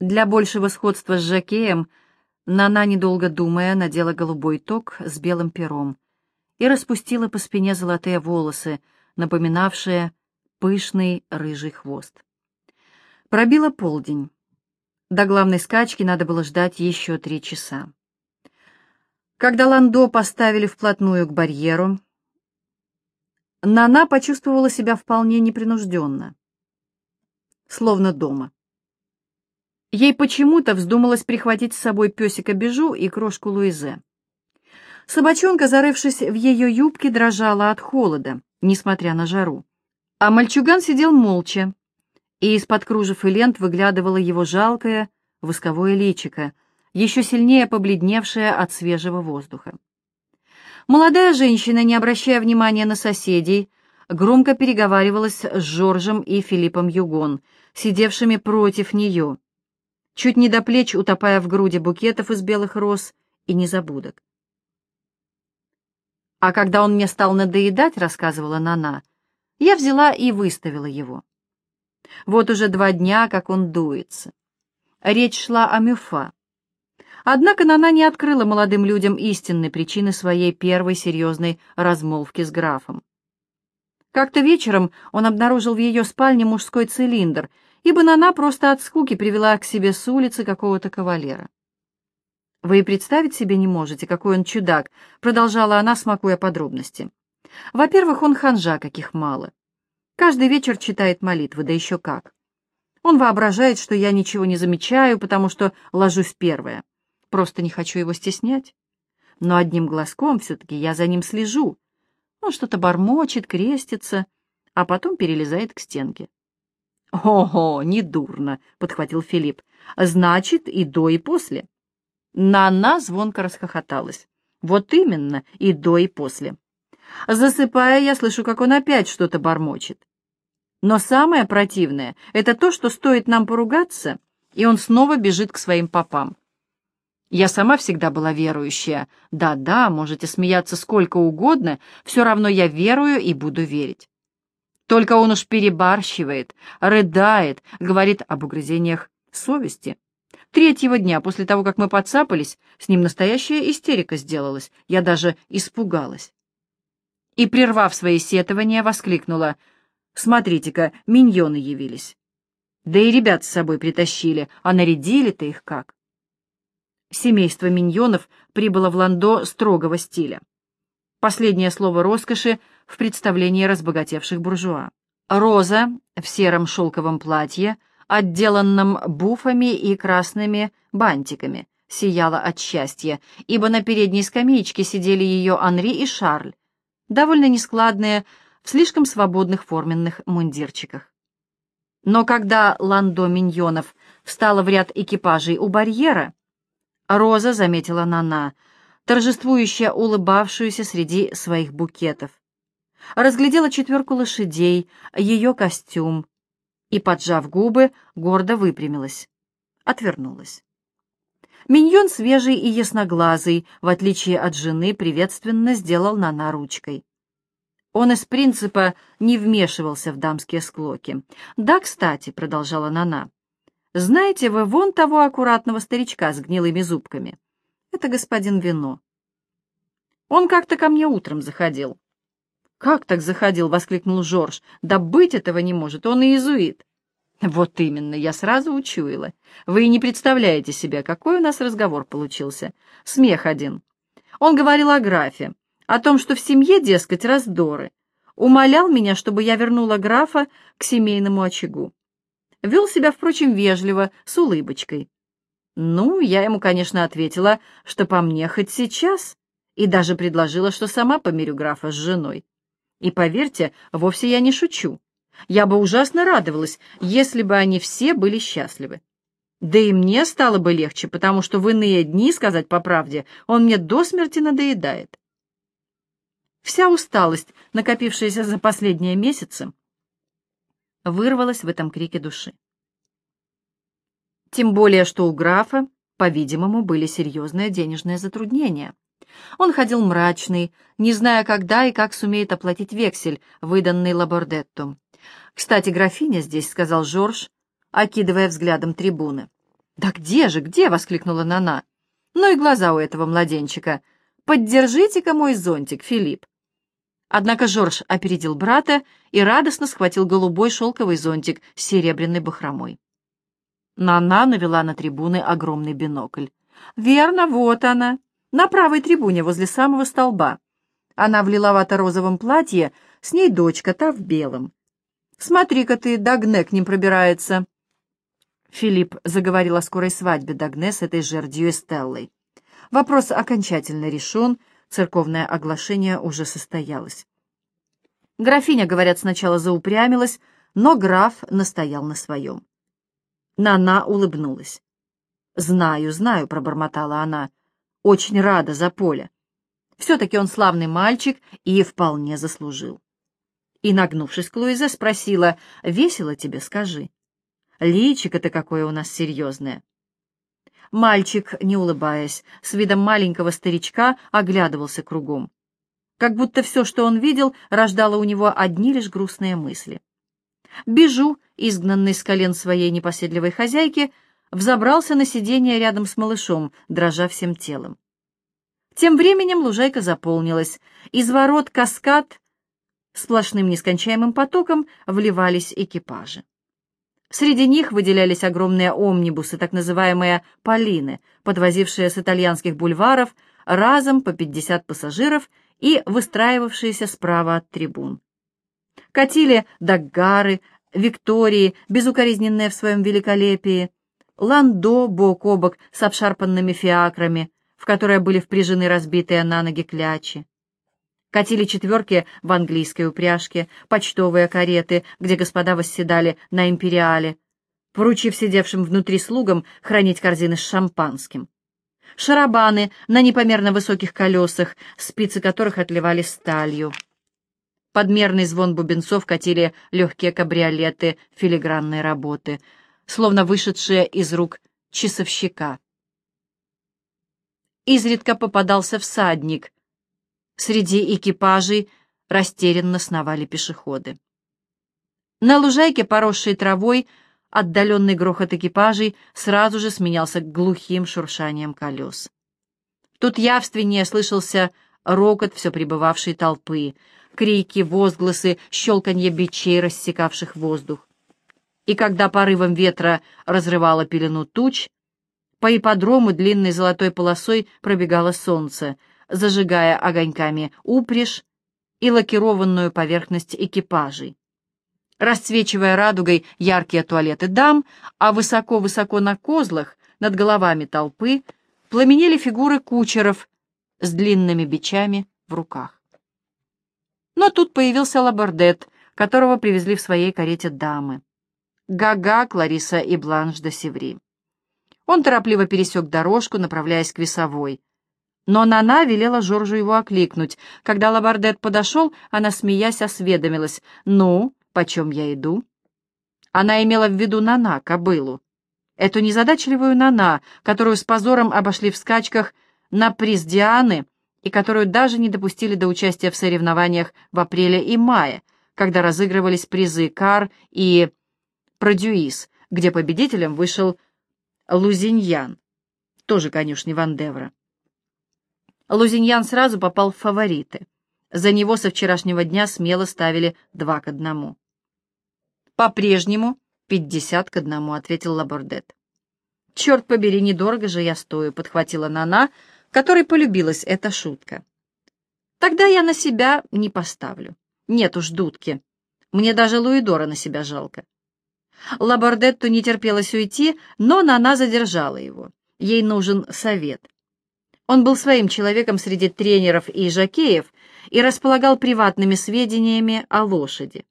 Для большего сходства с Жакеем Нана, недолго думая, надела голубой ток с белым пером и распустила по спине золотые волосы, напоминавшие пышный рыжий хвост. Пробила полдень. До главной скачки надо было ждать еще три часа. Когда Ландо поставили вплотную к барьеру, Нана почувствовала себя вполне непринужденно, словно дома. Ей почему-то вздумалось прихватить с собой песика Бежу и крошку Луизе. Собачонка, зарывшись в ее юбке, дрожала от холода, несмотря на жару. А мальчуган сидел молча, и из-под кружев и лент выглядывало его жалкое восковое личико, еще сильнее побледневшее от свежего воздуха. Молодая женщина, не обращая внимания на соседей, громко переговаривалась с Жоржем и Филиппом Югон, сидевшими против нее, чуть не до плеч утопая в груди букетов из белых роз и незабудок. «А когда он мне стал надоедать, — рассказывала Нана, — я взяла и выставила его. Вот уже два дня, как он дуется. Речь шла о Мюфа. Однако Нана не открыла молодым людям истинной причины своей первой серьезной размолвки с графом. Как-то вечером он обнаружил в ее спальне мужской цилиндр, ибо Нана просто от скуки привела к себе с улицы какого-то кавалера. «Вы и представить себе не можете, какой он чудак», — продолжала она, смакуя подробности. «Во-первых, он ханжа, каких мало. Каждый вечер читает молитвы, да еще как. Он воображает, что я ничего не замечаю, потому что ложусь первая. Просто не хочу его стеснять. Но одним глазком все-таки я за ним слежу. Он что-то бормочет, крестится, а потом перелезает к стенке. «Ого, недурно!» — подхватил Филипп. «Значит, и до, и после». Нана звонко расхохоталась. «Вот именно, и до, и после». Засыпая, я слышу, как он опять что-то бормочет. Но самое противное — это то, что стоит нам поругаться, и он снова бежит к своим попам. Я сама всегда была верующая. Да-да, можете смеяться сколько угодно, все равно я верую и буду верить. Только он уж перебарщивает, рыдает, говорит об угрызениях совести. Третьего дня после того, как мы подцапались, с ним настоящая истерика сделалась. Я даже испугалась и, прервав свои сетования, воскликнула. «Смотрите-ка, миньоны явились. Да и ребят с собой притащили, а нарядили-то их как!» Семейство миньонов прибыло в Ландо строгого стиля. Последнее слово роскоши в представлении разбогатевших буржуа. Роза в сером шелковом платье, отделанном буфами и красными бантиками, сияла от счастья, ибо на передней скамеечке сидели ее Анри и Шарль, довольно нескладные, в слишком свободных форменных мундирчиках. Но когда Ландо Миньонов встала в ряд экипажей у барьера, Роза заметила Нана, торжествующая улыбавшуюся среди своих букетов. Разглядела четверку лошадей, ее костюм, и, поджав губы, гордо выпрямилась. Отвернулась. Миньон свежий и ясноглазый, в отличие от жены, приветственно сделал Нана ручкой. Он из принципа не вмешивался в дамские склоки. «Да, кстати», — продолжала Нана, — «знаете вы вон того аккуратного старичка с гнилыми зубками? Это господин Вино. Он как-то ко мне утром заходил». «Как так заходил?» — воскликнул Жорж. «Да быть этого не может, он и иезуит». Вот именно, я сразу учуяла. Вы и не представляете себе, какой у нас разговор получился. Смех один. Он говорил о графе, о том, что в семье, дескать, раздоры. Умолял меня, чтобы я вернула графа к семейному очагу. Вел себя, впрочем, вежливо, с улыбочкой. Ну, я ему, конечно, ответила, что по мне хоть сейчас, и даже предложила, что сама помирю графа с женой. И поверьте, вовсе я не шучу. Я бы ужасно радовалась, если бы они все были счастливы. Да и мне стало бы легче, потому что в иные дни, сказать по правде, он мне до смерти надоедает. Вся усталость, накопившаяся за последние месяцы, вырвалась в этом крике души. Тем более, что у графа, по-видимому, были серьезные денежные затруднения. Он ходил мрачный, не зная, когда и как сумеет оплатить вексель, выданный Лабордетту. «Кстати, графиня здесь», — сказал Жорж, окидывая взглядом трибуны. «Да где же, где?» — воскликнула Нана. «Ну и глаза у этого младенчика. Поддержите-ка мой зонтик, Филипп». Однако Жорж опередил брата и радостно схватил голубой шелковый зонтик с серебряной бахромой. Нана навела на трибуны огромный бинокль. «Верно, вот она, на правой трибуне возле самого столба. Она в лиловато-розовом платье, с ней дочка, та в белом. Смотри-ка ты, Дагне к ним пробирается». Филипп заговорил о скорой свадьбе Дагне с этой жердью Эстеллой. Вопрос окончательно решен, церковное оглашение уже состоялось. Графиня, говорят, сначала заупрямилась, но граф настоял на своем. Нана улыбнулась. «Знаю, знаю», — пробормотала она. «Очень рада за Поля. Все-таки он славный мальчик и вполне заслужил». И, нагнувшись к Луизе, спросила, «Весело тебе, скажи». Личико-то какое у нас серьезное. Мальчик, не улыбаясь, с видом маленького старичка оглядывался кругом. Как будто все, что он видел, рождало у него одни лишь грустные мысли. Бежу, изгнанный с колен своей непоседливой хозяйки, взобрался на сиденье рядом с малышом, дрожа всем телом. Тем временем лужайка заполнилась. Из ворот каскад сплошным нескончаемым потоком вливались экипажи. Среди них выделялись огромные омнибусы, так называемые «полины», подвозившие с итальянских бульваров разом по 50 пассажиров и выстраивавшиеся справа от трибун. Катили Даггары, Виктории, безукоризненные в своем великолепии, Ландо бок о бок с обшарпанными фиакрами, в которые были впряжены разбитые на ноги клячи. Катили четверки в английской упряжке, почтовые кареты, где господа восседали на империале, поручив сидевшим внутри слугам хранить корзины с шампанским. Шарабаны на непомерно высоких колесах, спицы которых отливали сталью. Подмерный звон бубенцов катили легкие кабриолеты филигранной работы, словно вышедшие из рук часовщика. Изредка попадался всадник, Среди экипажей растерянно сновали пешеходы. На лужайке, поросшей травой, отдаленный грохот экипажей сразу же сменялся глухим шуршанием колес. Тут явственнее слышался рокот все пребывавшей толпы, крики, возгласы, щелканье бичей, рассекавших воздух. И когда порывом ветра разрывало пелену туч, по ипподрому длинной золотой полосой пробегало солнце — зажигая огоньками упряжь и лакированную поверхность экипажей, расцвечивая радугой яркие туалеты дам, а высоко-высоко на козлах над головами толпы пламенели фигуры кучеров с длинными бичами в руках. Но тут появился Лабордет, которого привезли в своей карете дамы. Гага, Клариса и Бланш де Севри. Он торопливо пересек дорожку, направляясь к весовой. Но Нана велела Жоржу его окликнуть. Когда Лабардет подошел, она, смеясь, осведомилась. «Ну, почем я иду?» Она имела в виду Нана, кобылу. Эту незадачливую Нана, которую с позором обошли в скачках на приз Дианы и которую даже не допустили до участия в соревнованиях в апреле и мае, когда разыгрывались призы Кар и Продюис, где победителем вышел Лузиньян, тоже конюшни Вандевра. Лузиньян сразу попал в фавориты. За него со вчерашнего дня смело ставили два к одному. «По-прежнему пятьдесят к одному», — ответил Лабордет. «Черт побери, недорого же я стою», — подхватила Нана, которой полюбилась эта шутка. «Тогда я на себя не поставлю. Нет уж, дудки. Мне даже Луидора на себя жалко». Лабордетту не терпелось уйти, но Нана задержала его. Ей нужен совет. Он был своим человеком среди тренеров и жокеев и располагал приватными сведениями о лошади.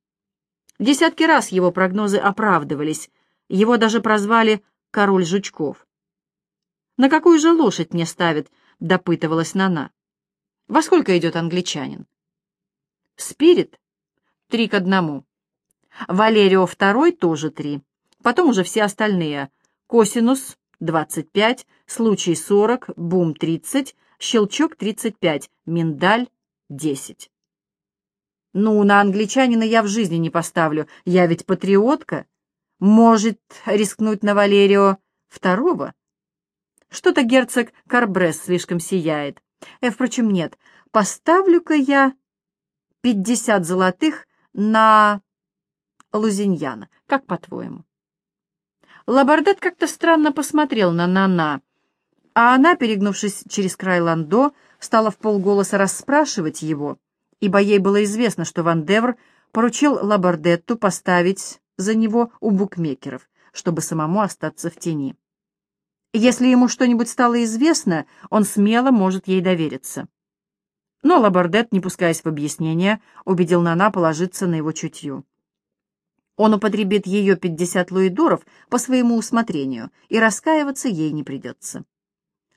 Десятки раз его прогнозы оправдывались, его даже прозвали «король жучков». «На какую же лошадь мне ставят?» — допытывалась Нана. «Во сколько идет англичанин?» «Спирит» — три к одному. «Валерио второй» тоже три. Потом уже все остальные. «Косинус» 25, случай 40, бум 30, щелчок 35, миндаль 10. Ну, на англичанина я в жизни не поставлю, я ведь патриотка. Может рискнуть на Валерио Второго? Что-то герцог Карбрес слишком сияет. Э, впрочем, нет. Поставлю-ка я пятьдесят золотых на Лузиньяна. Как по-твоему? Лабардет как-то странно посмотрел на Нана, а она, перегнувшись через край ландо, стала в полголоса расспрашивать его, ибо ей было известно, что Ван Девр поручил Лабардетту поставить за него у букмекеров, чтобы самому остаться в тени. Если ему что-нибудь стало известно, он смело может ей довериться. Но Лабардет, не пускаясь в объяснение, убедил Нана положиться на его чутье. Он употребит ее пятьдесят луидоров по своему усмотрению, и раскаиваться ей не придется.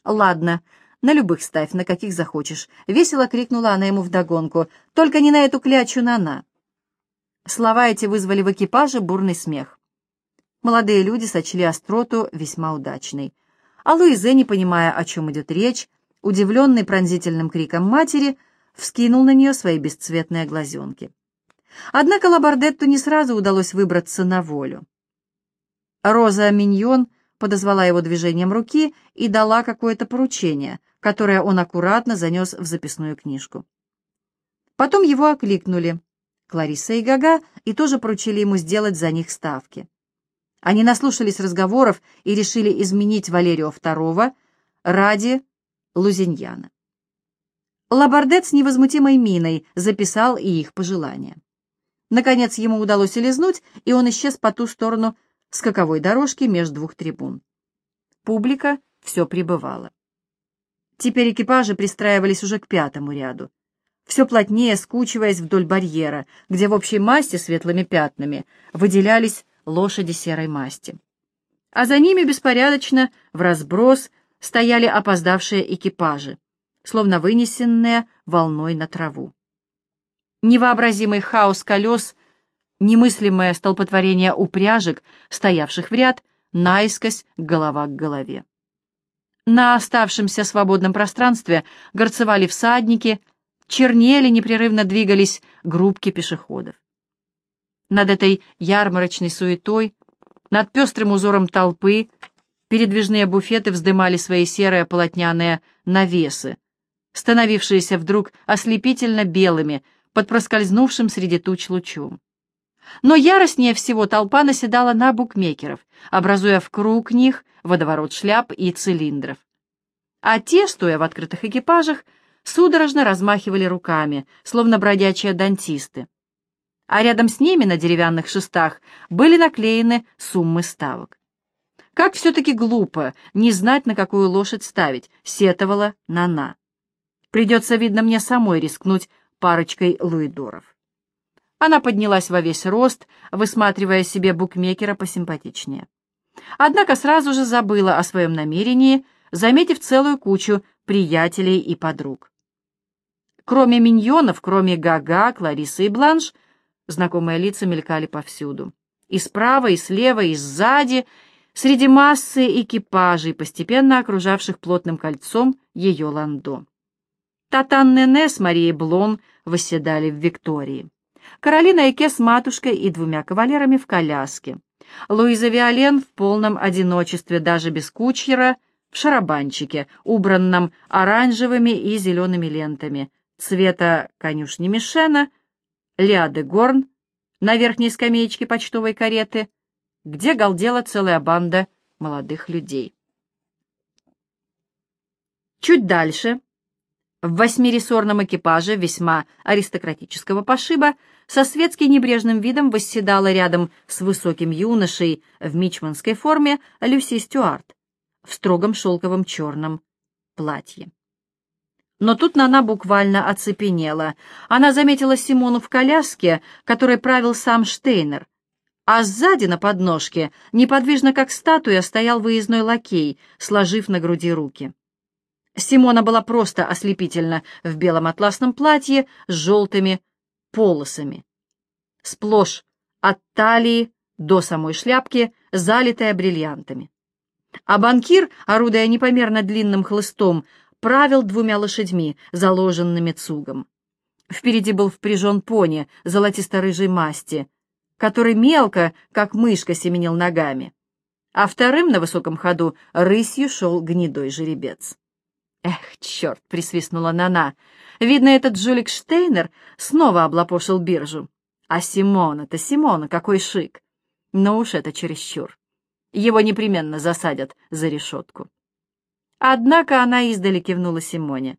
«Ладно, на любых ставь, на каких захочешь», — весело крикнула она ему вдогонку. «Только не на эту клячу Нана». Слова эти вызвали в экипаже бурный смех. Молодые люди сочли остроту весьма удачной. А Луизе, не понимая, о чем идет речь, удивленный пронзительным криком матери, вскинул на нее свои бесцветные глазенки. Однако Лабардетту не сразу удалось выбраться на волю. Роза Миньон подозвала его движением руки и дала какое-то поручение, которое он аккуратно занес в записную книжку. Потом его окликнули. Клариса и Гага и тоже поручили ему сделать за них ставки. Они наслушались разговоров и решили изменить Валерию II ради Лузиньяна. Лабардет с невозмутимой миной записал и их пожелания. Наконец ему удалось лизнуть, и он исчез по ту сторону скаковой дорожки между двух трибун. Публика все прибывала. Теперь экипажи пристраивались уже к пятому ряду. Все плотнее скучиваясь вдоль барьера, где в общей массе светлыми пятнами выделялись лошади серой масти. А за ними беспорядочно, в разброс, стояли опоздавшие экипажи, словно вынесенные волной на траву. Невообразимый хаос колес, немыслимое столпотворение упряжек, стоявших в ряд, наискось голова к голове. На оставшемся свободном пространстве горцевали всадники, чернели, непрерывно двигались группки пешеходов. Над этой ярмарочной суетой, над пестрым узором толпы, передвижные буфеты вздымали свои серые полотняные навесы, становившиеся вдруг ослепительно белыми под проскользнувшим среди туч лучом. Но яростнее всего толпа наседала на букмекеров, образуя в круг них водоворот шляп и цилиндров. А те, стоя в открытых экипажах, судорожно размахивали руками, словно бродячие дантисты а рядом с ними на деревянных шестах были наклеены суммы ставок. Как все-таки глупо не знать, на какую лошадь ставить, сетовала Нана. Придется, видно, мне самой рискнуть парочкой луидоров. Она поднялась во весь рост, высматривая себе букмекера посимпатичнее. Однако сразу же забыла о своем намерении, заметив целую кучу приятелей и подруг. Кроме миньонов, кроме Гага, Кларисы и Бланш — Знакомые лица мелькали повсюду. И справа, и слева, и сзади, среди массы экипажей, постепенно окружавших плотным кольцом ее ландо. Татан Нене с Марией Блон восседали в Виктории. Каролина Эке с матушкой и двумя кавалерами в коляске. Луиза Виолен в полном одиночестве, даже без кучера, в шарабанчике, убранном оранжевыми и зелеными лентами, цвета конюшни Мишена, Лиады Горн на верхней скамеечке почтовой кареты, где галдела целая банда молодых людей. Чуть дальше, в восьмирессорном экипаже весьма аристократического пошиба, со светски небрежным видом восседала рядом с высоким юношей в мичманской форме Люси Стюарт в строгом шелковом черном платье. Но тут Нана буквально оцепенела. Она заметила Симону в коляске, которой правил сам Штейнер. А сзади на подножке, неподвижно как статуя, стоял выездной лакей, сложив на груди руки. Симона была просто ослепительна в белом атласном платье с желтыми полосами. Сплошь от талии до самой шляпки, залитая бриллиантами. А банкир, орудуя непомерно длинным хлыстом, правил двумя лошадьми, заложенными цугом. Впереди был впряжен пони золотисто-рыжей масти, который мелко, как мышка, семенил ногами. а вторым на высоком ходу рысью шел гнедой жеребец. «Эх, черт!» — присвистнула Нана. «Видно, этот жулик Штейнер снова облапошил биржу. А Симона-то, Симона, какой шик! Но уж это чересчур. Его непременно засадят за решетку». Однако она издали кивнула Симоне.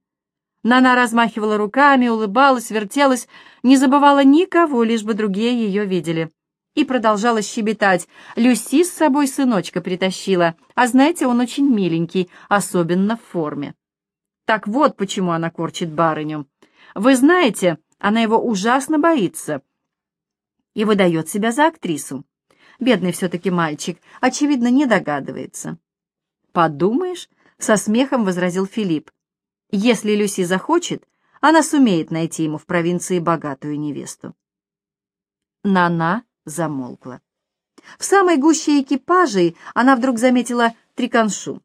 Нана размахивала руками, улыбалась, вертелась, не забывала никого, лишь бы другие ее видели. И продолжала щебетать. Люси с собой сыночка притащила, а знаете, он очень миленький, особенно в форме. Так вот, почему она корчит барыню. Вы знаете, она его ужасно боится и выдает себя за актрису. Бедный все-таки мальчик, очевидно, не догадывается. «Подумаешь», — со смехом возразил Филипп, если Люси захочет, она сумеет найти ему в провинции богатую невесту. Нана замолкла. В самой гуще экипажей она вдруг заметила триканшу.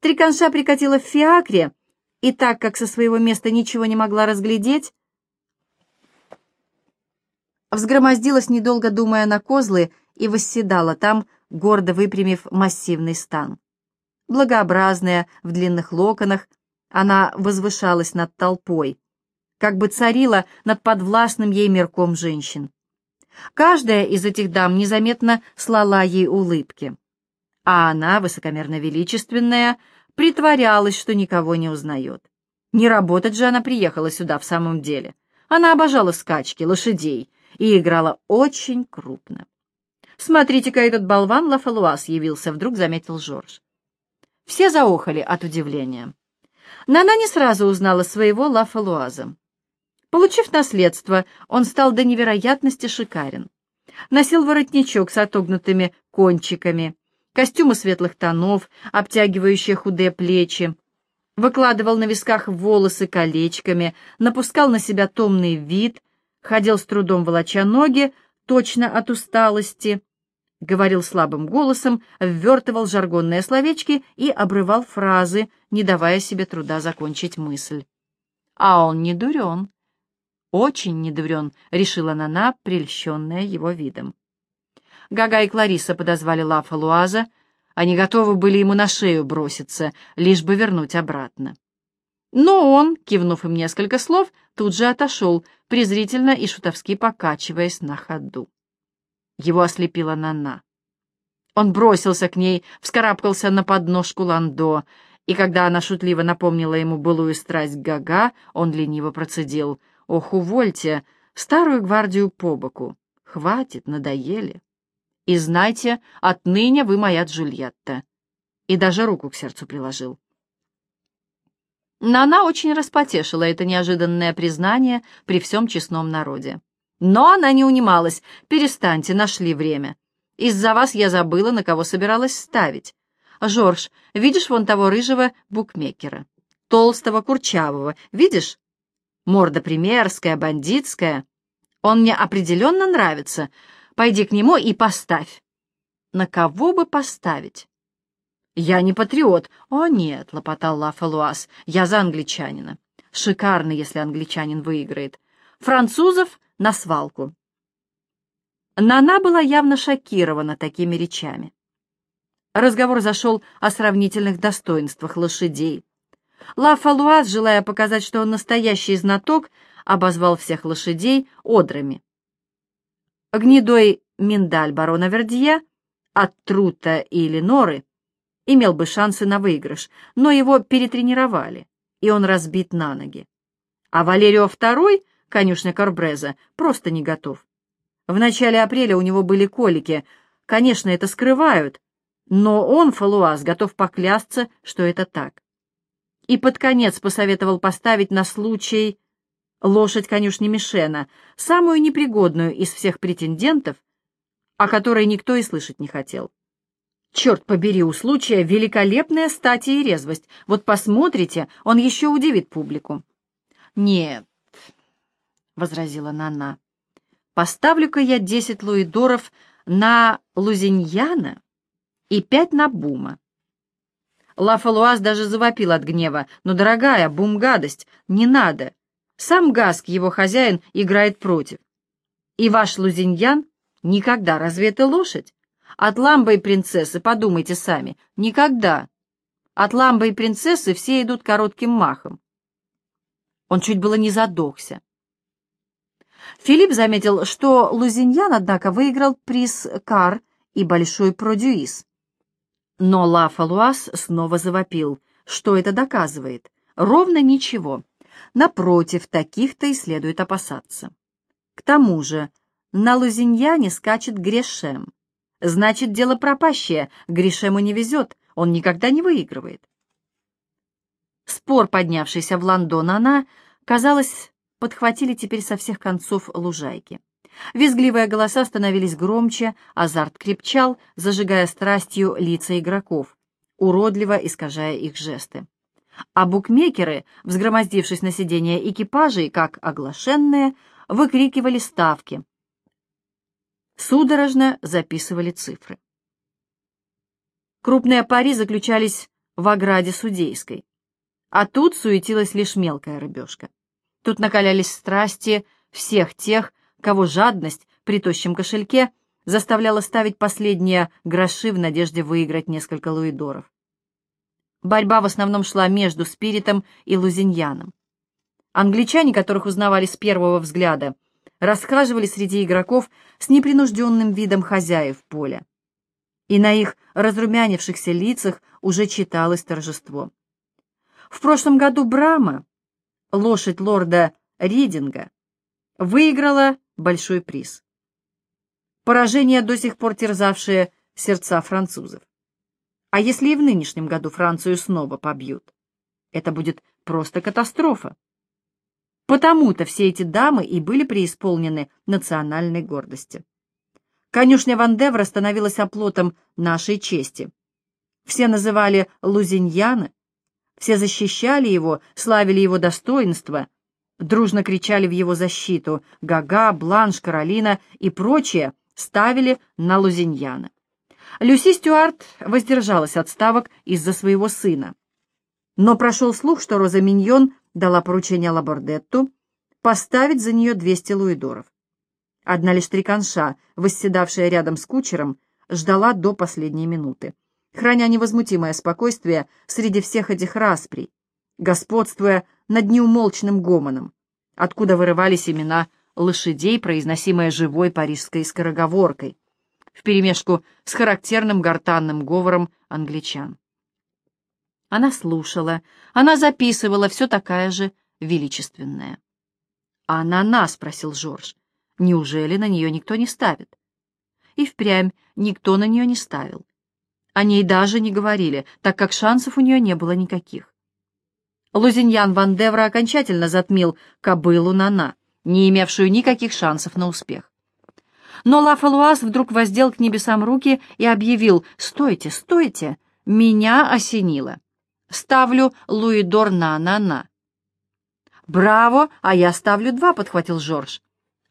Триканша прикатила в фиакре, и так как со своего места ничего не могла разглядеть, взгромоздилась, недолго думая на козлы, и восседала там, гордо выпрямив массивный стан. Благообразная, в длинных локонах, она возвышалась над толпой, как бы царила над подвластным ей мирком женщин. Каждая из этих дам незаметно слала ей улыбки, а она, высокомерно величественная, притворялась, что никого не узнает. Не работать же она приехала сюда в самом деле. Она обожала скачки, лошадей и играла очень крупно. «Смотрите-ка, этот болван Лафалуас явился», — вдруг заметил Жорж. Все заохали от удивления. Нана не сразу узнала своего Лафалуаза. Получив наследство, он стал до невероятности шикарен. Носил воротничок с отогнутыми кончиками, костюмы светлых тонов, обтягивающие худые плечи, выкладывал на висках волосы колечками, напускал на себя томный вид, ходил с трудом волоча ноги, точно от усталости, говорил слабым голосом, ввертывал жаргонные словечки и обрывал фразы, не давая себе труда закончить мысль. «А он не дурен». «Очень не дурен», — решила Нана, прельщенная его видом. Гага и Клариса подозвали Лафа Луаза. Они готовы были ему на шею броситься, лишь бы вернуть обратно. Но он, кивнув им несколько слов, тут же отошел, презрительно и шутовски покачиваясь на ходу. Его ослепила Нана. Он бросился к ней, вскарабкался на подножку Ландо, и когда она шутливо напомнила ему былую страсть Гага, он лениво процедил. «Ох, увольте, старую гвардию по боку. Хватит, надоели. И знайте, отныне вы моя Джульетта». И даже руку к сердцу приложил. Нана очень распотешила это неожиданное признание при всем честном народе. Но она не унималась. «Перестаньте, нашли время. Из-за вас я забыла, на кого собиралась ставить. Жорж, видишь вон того рыжего букмекера? Толстого, курчавого. Видишь? Морда примерская, бандитская. Он мне определенно нравится. Пойди к нему и поставь». «На кого бы поставить?» «Я не патриот». «О, нет», — лопотал Лафалуас, — «я за англичанина». «Шикарно, если англичанин выиграет. Французов на свалку. Нана была явно шокирована такими речами. Разговор зашел о сравнительных достоинствах лошадей. Ла Фалуаз, желая показать, что он настоящий знаток, обозвал всех лошадей одрами. Гнедой миндаль барона Вердье от Трута и Леноры имел бы шансы на выигрыш, но его перетренировали, и он разбит на ноги. А Валерио II конюшня Карбреза, просто не готов. В начале апреля у него были колики. Конечно, это скрывают, но он, Фалуаз, готов поклясться, что это так. И под конец посоветовал поставить на случай лошадь конюшни Мишена, самую непригодную из всех претендентов, о которой никто и слышать не хотел. Черт побери, у случая великолепная стати и резвость. Вот посмотрите, он еще удивит публику. Нет, возразила Нана. «Поставлю-ка я десять луидоров на Лузиньяна и пять на Бума». Лафалуаз даже завопил от гнева. «Но, дорогая, Бум гадость, не надо. Сам Гаск, его хозяин, играет против. И ваш Лузиньян никогда, разве это лошадь? От ламбы и принцессы, подумайте сами, никогда. От ламбы и принцессы все идут коротким махом. Он чуть было не задохся. Филипп заметил, что Лузиньян, однако, выиграл приз Кар и большой продюис. Но Ла Фалуас снова завопил. Что это доказывает? Ровно ничего. Напротив, таких-то и следует опасаться. К тому же, на Лузиньяне скачет Грешем. Значит, дело пропащее, Грешему не везет, он никогда не выигрывает. Спор, поднявшийся в Лондон, она, казалось, подхватили теперь со всех концов лужайки. Визгливые голоса становились громче, азарт крепчал, зажигая страстью лица игроков, уродливо искажая их жесты. А букмекеры, взгромоздившись на сиденье экипажей, как оглашенные, выкрикивали ставки. Судорожно записывали цифры. Крупные пари заключались в ограде судейской, а тут суетилась лишь мелкая рыбешка. Тут накалялись страсти всех тех, кого жадность при тощем кошельке заставляла ставить последние гроши в надежде выиграть несколько луидоров. Борьба в основном шла между Спиритом и Лузиньяном. Англичане, которых узнавали с первого взгляда, расхаживали среди игроков с непринужденным видом хозяев поля. И на их разрумянившихся лицах уже читалось торжество. В прошлом году Брама, лошадь лорда Ридинга, выиграла большой приз. Поражение, до сих пор терзавшее сердца французов. А если и в нынешнем году Францию снова побьют? Это будет просто катастрофа. Потому-то все эти дамы и были преисполнены национальной гордости. Конюшня Вандевра становилась оплотом нашей чести. Все называли Лузиньяна, все защищали его, славили его достоинство, дружно кричали в его защиту. Гага, Бланш, Каролина и прочие ставили на Лузиньяна. Люси Стюарт воздержалась от ставок из-за своего сына. Но прошел слух, что Роза Миньон дала поручение Лабордетту поставить за нее 200 луидоров. Одна лишь триканша, восседавшая рядом с кучером, ждала до последней минуты, храня невозмутимое спокойствие среди всех этих расприй, господствуя над неумолчным гомоном, откуда вырывались имена лошадей, произносимые живой парижской скороговоркой, вперемешку с характерным гортанным говором англичан. Она слушала, она записывала, все такая же величественная. «А на нас?» — спросил Жорж. «Неужели на нее никто не ставит?» И впрямь никто на нее не ставил. О ней даже не говорили, так как шансов у нее не было никаких. Лузиньян Ван Девра окончательно затмил кобылу Нана, не имевшую никаких шансов на успех. Но Ла Фалуаз вдруг воздел к небесам руки и объявил «Стойте, стойте! Меня осенило! Ставлю Луидор на-на-на!» «Браво! А я ставлю два!» — подхватил Жорж.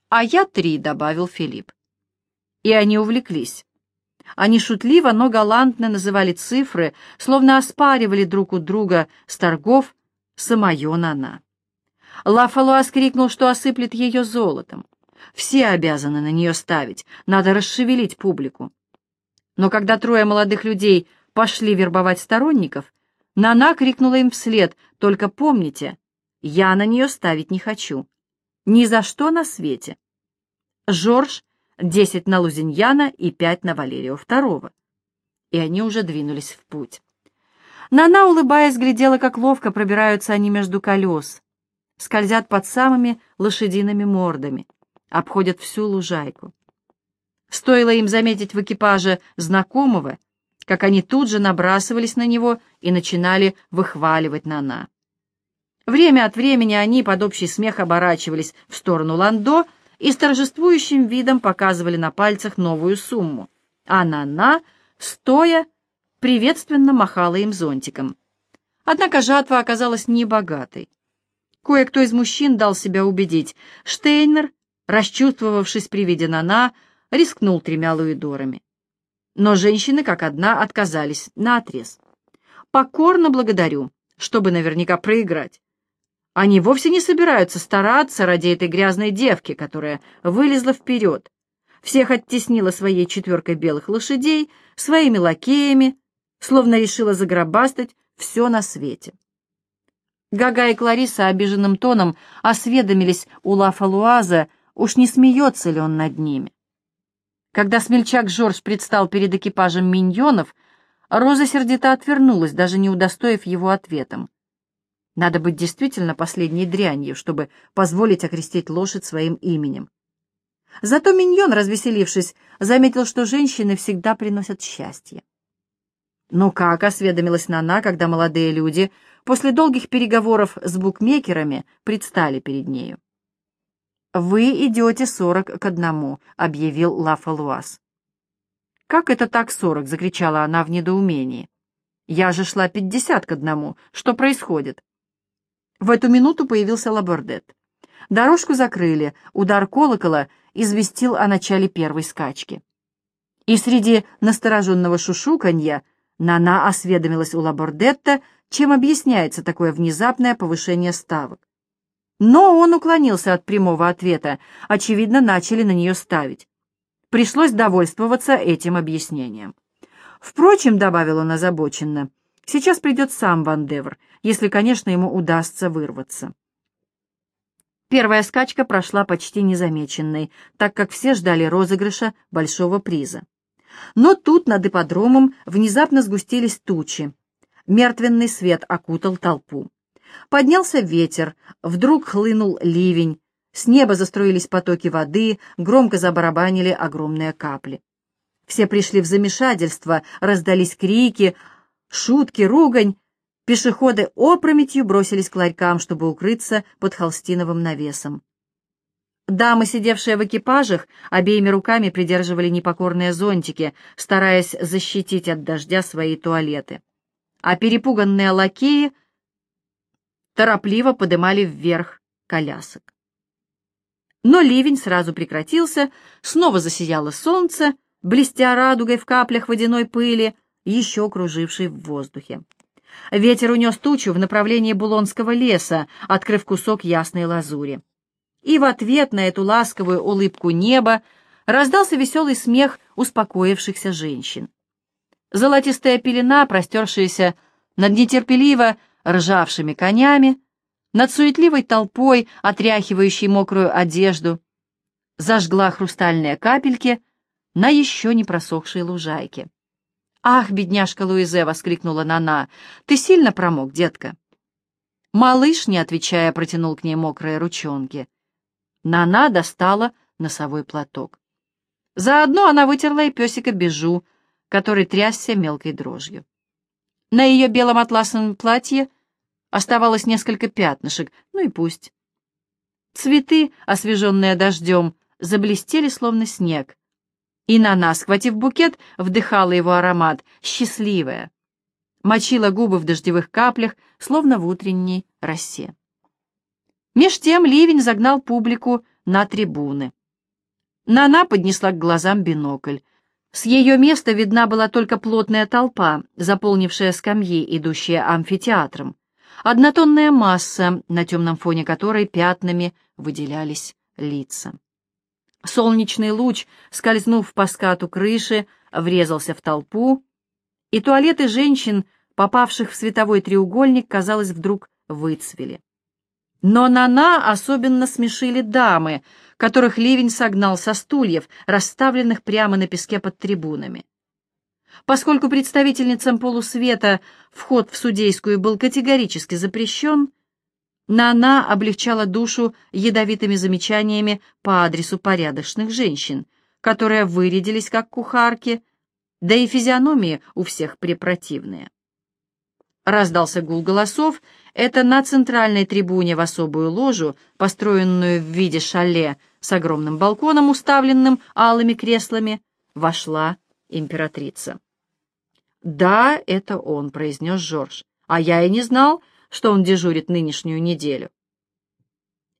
«А я три!» — добавил Филипп. И они увлеклись. Они шутливо, но галантно называли цифры, словно оспаривали друг у друга с торгов самое Нана. Лафалуас крикнул, что осыплет ее золотом. Все обязаны на нее ставить, надо расшевелить публику. Но когда трое молодых людей пошли вербовать сторонников, Нана крикнула им вслед, «Только помните, я на нее ставить не хочу. Ни за что на свете». Жорж — десять на Лузиньяна и пять на Валерию Второго. И они уже двинулись в путь. Нана, улыбаясь, глядела, как ловко пробираются они между колес, скользят под самыми лошадиными мордами обходят всю лужайку. Стоило им заметить в экипаже знакомого, как они тут же набрасывались на него и начинали выхваливать Нана. Время от времени они под общий смех оборачивались в сторону Ландо и с торжествующим видом показывали на пальцах новую сумму, а Нана, стоя, приветственно махала им зонтиком. Однако жатва оказалась небогатой. Кое-кто из мужчин дал себя убедить. Штейнер расчувствовавшись при виде Нана, рискнул тремя луидорами. Но женщины, как одна, отказались наотрез. «Покорно благодарю, чтобы наверняка проиграть. Они вовсе не собираются стараться ради этой грязной девки, которая вылезла вперед. всех оттеснила своей четверкой белых лошадей, своими лакеями, словно решила загробастать все на свете. Гага и Клариса обиженным тоном осведомились у Лафалуаза, уж не смеется ли он над ними. Когда смельчак Жорж предстал перед экипажем миньонов, Роза сердито отвернулась, даже не удостоив его ответом. Надо быть действительно последней дрянью, чтобы позволить окрестить лошадь своим именем. Зато миньон, развеселившись, заметил, что женщины всегда приносят счастье. «Ну как?» — осведомилась Нана, когда молодые люди после долгих переговоров с букмекерами предстали перед нею. «Вы идете сорок к одному», — объявил Лафалуаз. «Как это так сорок?» — закричала она в недоумении. «Я же шла пятьдесят к одному. Что происходит?» В эту минуту появился Лабордет. Дорожку закрыли, удар колокола известил о начале первой скачки. И среди настороженного шушуканья Нана осведомилась у Лабордетта, чем объясняется такое внезапное повышение ставок. Но он уклонился от прямого ответа, очевидно, начали на нее ставить. Пришлось довольствоваться этим объяснением. Впрочем, добавил он озабоченно, сейчас придет сам Ван Девр, если, конечно, ему удастся вырваться. Первая скачка прошла почти незамеченной, так как все ждали розыгрыша большого приза. Но тут над ипподромом внезапно сгустились тучи. Мертвенный свет окутал толпу. Поднялся ветер, вдруг хлынул ливень, с неба застроились потоки воды, громко забарабанили огромные капли. Все пришли в замешательство, раздались крики, шутки, ругань. Пешеходы опрометью бросились к ларькам, чтобы укрыться под холстиновым навесом. Дамы, сидевшие в экипажах, обеими руками придерживали непокорные зонтики, стараясь защитить от дождя свои туалеты. А перепуганные лакеи торопливо подымали вверх колясок. Но ливень сразу прекратился, снова засияло солнце, блестя радугой в каплях водяной пыли, еще кружившей в воздухе. Ветер унес тучу в направлении Булонского леса, открыв кусок ясной лазури и в ответ на эту ласковую улыбку неба раздался веселый смех успокоившихся женщин. Золотистая пелена, простершаяся над нетерпеливо ржавшими конями, над суетливой толпой, отряхивающей мокрую одежду, зажгла хрустальные капельки на еще не просохшей лужайке. «Ах, бедняжка Луизе!» — воскликнула Нана. «Ты сильно промок, детка?» Малыш, не отвечая, протянул к ней мокрые ручонки. Нана достала носовой платок. Заодно она вытерла и песика Бежу, который трясся мелкой дрожью. На ее белом атласном платье оставалось несколько пятнышек, ну и пусть. Цветы, освеженные дождем, заблестели, словно снег. И Нана, схватив букет, вдыхала его аромат, счастливая. Мочила губы в дождевых каплях, словно в утренней росе. Меж тем ливень загнал публику на трибуны. Нана поднесла к глазам бинокль. С ее места видна была только плотная толпа, заполнившая скамьи, идущие амфитеатром. Однотонная масса, на темном фоне которой пятнами выделялись лица. Солнечный луч, скользнув по скату крыши, врезался в толпу, и туалеты женщин, попавших в световой треугольник, казалось, вдруг выцвели. Но Нана особенно смешили дамы, которых ливень согнал со стульев, расставленных прямо на песке под трибунами. Поскольку представительницам полусвета вход в судейскую был категорически запрещен, Нана облегчала душу ядовитыми замечаниями по адресу порядочных женщин, которые вырядились как кухарки, да и физиономии у всех препротивные. Раздался гул голосов, это на центральной трибуне в особую ложу, построенную в виде шале с огромным балконом, уставленным алыми креслами, вошла императрица. «Да, это он», — произнес Жорж, — «а я и не знал, что он дежурит нынешнюю неделю».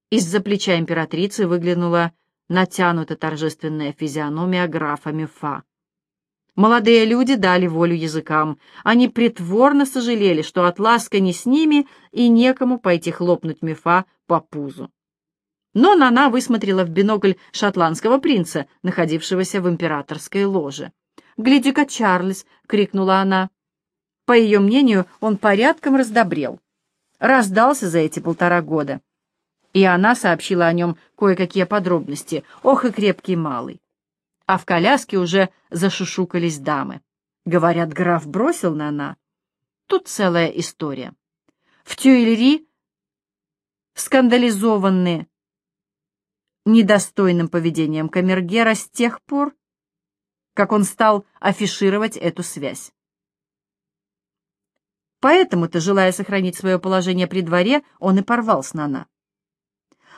Из-за плеча императрицы выглянула натянута торжественная физиономия графа Мефа. Молодые люди дали волю языкам. Они притворно сожалели, что Атласка не с ними и некому пойти хлопнуть мифа по пузу. Но Нана высмотрела в бинокль шотландского принца, находившегося в императорской ложе. «Гляди-ка, Чарльз!» — крикнула она. По ее мнению, он порядком раздобрел. Раздался за эти полтора года. И она сообщила о нем кое-какие подробности. Ох и крепкий малый. А в коляске уже зашушукались дамы. Говорят, граф бросил Нана. Тут целая история. В Тюильри скандализованные недостойным поведением Камергера с тех пор, как он стал афишировать эту связь. Поэтому-то, желая сохранить свое положение при дворе, он и порвал с Нана.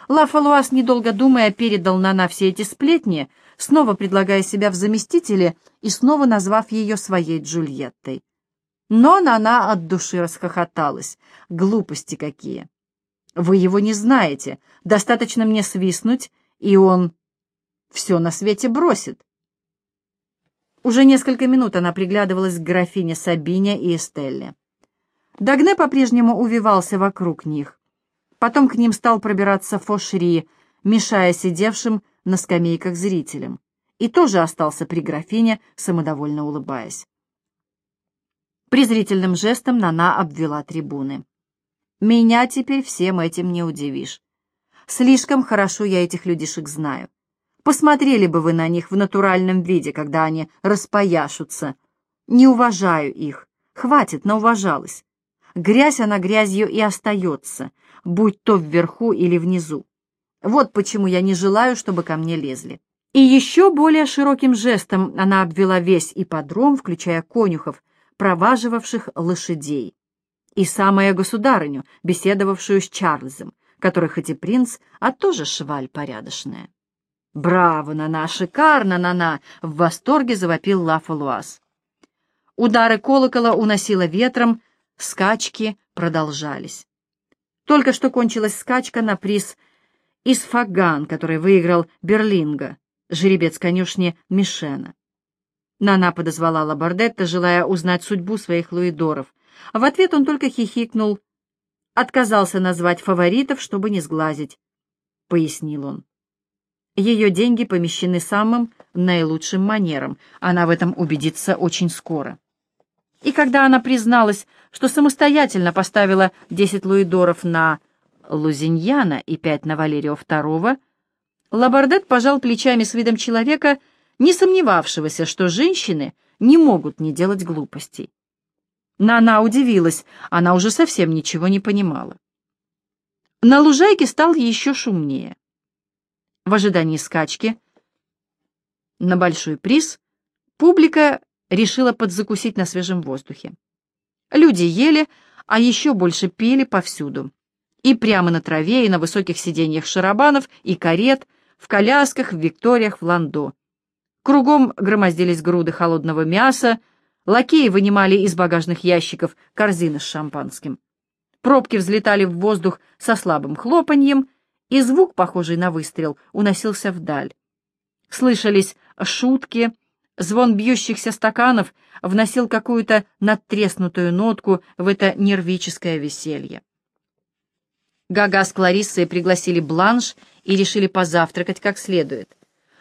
Лафалуас, недолго думая, передал Нана все эти сплетни, снова предлагая себя в заместителе и снова назвав ее своей Джульеттой. Но Нана от души расхохоталась. Глупости какие! Вы его не знаете. Достаточно мне свистнуть, и он все на свете бросит. Уже несколько минут она приглядывалась к графине Сабине и Эстелле. Дагне по-прежнему увивался вокруг них. Потом к ним стал пробираться Фошри, мешая сидевшим на скамейках зрителям, и тоже остался при графине, самодовольно улыбаясь. Презрительным жестом Нана обвела трибуны. «Меня теперь всем этим не удивишь. Слишком хорошо я этих людишек знаю. Посмотрели бы вы на них в натуральном виде, когда они распояшутся. Не уважаю их. Хватит, науважалась. Грязь она грязью и остается, будь то вверху или внизу. Вот почему я не желаю, чтобы ко мне лезли. И еще более широким жестом она обвела весь ипподром, включая конюхов, проваживавших лошадей. И самая государыню, беседовавшую с Чарльзом, который хоть и принц, а тоже шваль порядочная. «Браво, Нана! Шикарно, Нана!» — в восторге завопил Лафалуаз. Удары колокола уносило ветром, скачки продолжались. Только что кончилась скачка на приз Исфаган, который выиграл Берлинга, жеребец конюшни Мишена. Нана подозвала Лабардетта, желая узнать судьбу своих луидоров. В ответ он только хихикнул, отказался назвать фаворитов, чтобы не сглазить, — пояснил он. Ее деньги помещены самым наилучшим манером. Она в этом убедится очень скоро. И когда она призналась, что самостоятельно поставила 10 луидоров на Лузиньяна и 5 на Валерия II, Лабардет пожал плечами с видом человека, не сомневавшегося, что женщины не могут не делать глупостей. Но она удивилась, она уже совсем ничего не понимала. На лужайке стал еще шумнее. В ожидании скачки на большой приз публика решила подзакусить на свежем воздухе. Люди ели, а еще больше пели повсюду. И прямо на траве, и на высоких сиденьях шарабанов, и карет, в колясках, в викториях, в ландо. Кругом громоздились груды холодного мяса, лакеи вынимали из багажных ящиков корзины с шампанским. Пробки взлетали в воздух со слабым хлопаньем, и звук, похожий на выстрел, уносился вдаль. Слышались шутки, звон бьющихся стаканов вносил какую-то надтреснутую нотку в это нервическое веселье. Гага с Клариссой пригласили Бланш и решили позавтракать как следует.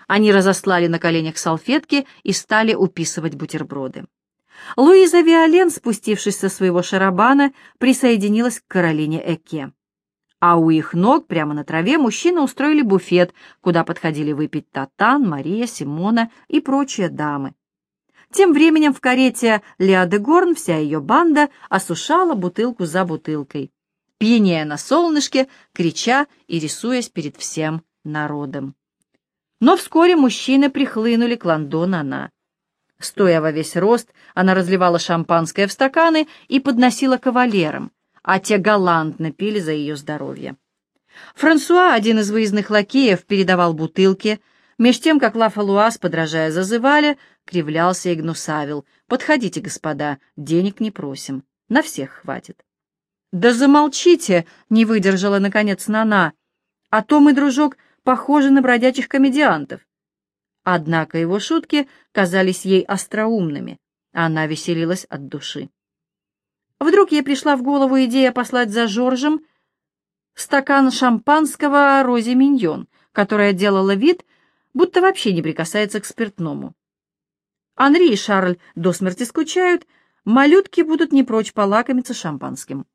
Они разослали на коленях салфетки и стали уписывать бутерброды. Луиза Виолен, спустившись со своего шарабана, присоединилась к Каролине Эке а у их ног, прямо на траве, мужчины устроили буфет, куда подходили выпить Татан, Мария, Симона и прочие дамы. Тем временем в карете Леа де Горн вся ее банда осушала бутылку за бутылкой, пьянея на солнышке, крича и рисуясь перед всем народом. Но вскоре мужчины прихлынули к Лондон Стоя во весь рост, она разливала шампанское в стаканы и подносила кавалерам, а те галантно пили за ее здоровье. Франсуа, один из выездных лакеев, передавал бутылки, меж тем, как Лафалуаз, подражая зазывали, кривлялся и гнусавил. «Подходите, господа, денег не просим, на всех хватит». «Да замолчите!» — не выдержала, наконец, Нана. «А то мы, дружок, похожи на бродячих комедиантов». Однако его шутки казались ей остроумными, а она веселилась от души. Вдруг ей пришла в голову идея послать за Жоржем стакан шампанского Рози Миньон, которая делала вид, будто вообще не прикасается к спиртному. Анри и Шарль до смерти скучают, малютки будут не прочь полакомиться шампанским.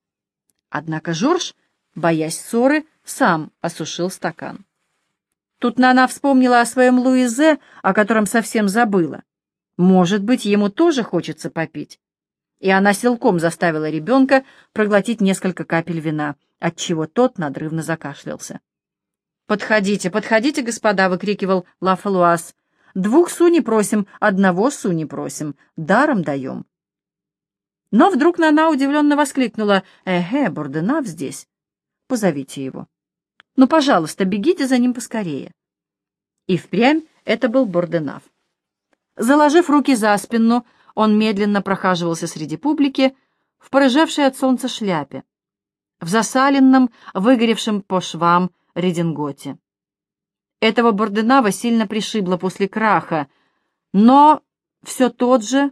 Однако Жорж, боясь ссоры, сам осушил стакан. Тут Нана вспомнила о своем Луизе, о котором совсем забыла. Может быть, ему тоже хочется попить. И она силком заставила ребенка проглотить несколько капель вина, отчего тот надрывно закашлялся. «Подходите, подходите, господа!» — выкрикивал Лафалуаз. «Двух су не просим, одного су не просим, даром даем». Но вдруг Нана удивленно воскликнула. «Эге, Бурденав здесь. Позовите его». Ну, пожалуйста, бегите за ним поскорее. И впрямь это был Борденав. Заложив руки за спину, он медленно прохаживался среди публики в порыжевшей от солнца шляпе, в засаленном, выгоревшем по швам рединготе. Этого Борденава сильно пришибло после краха, но все тот же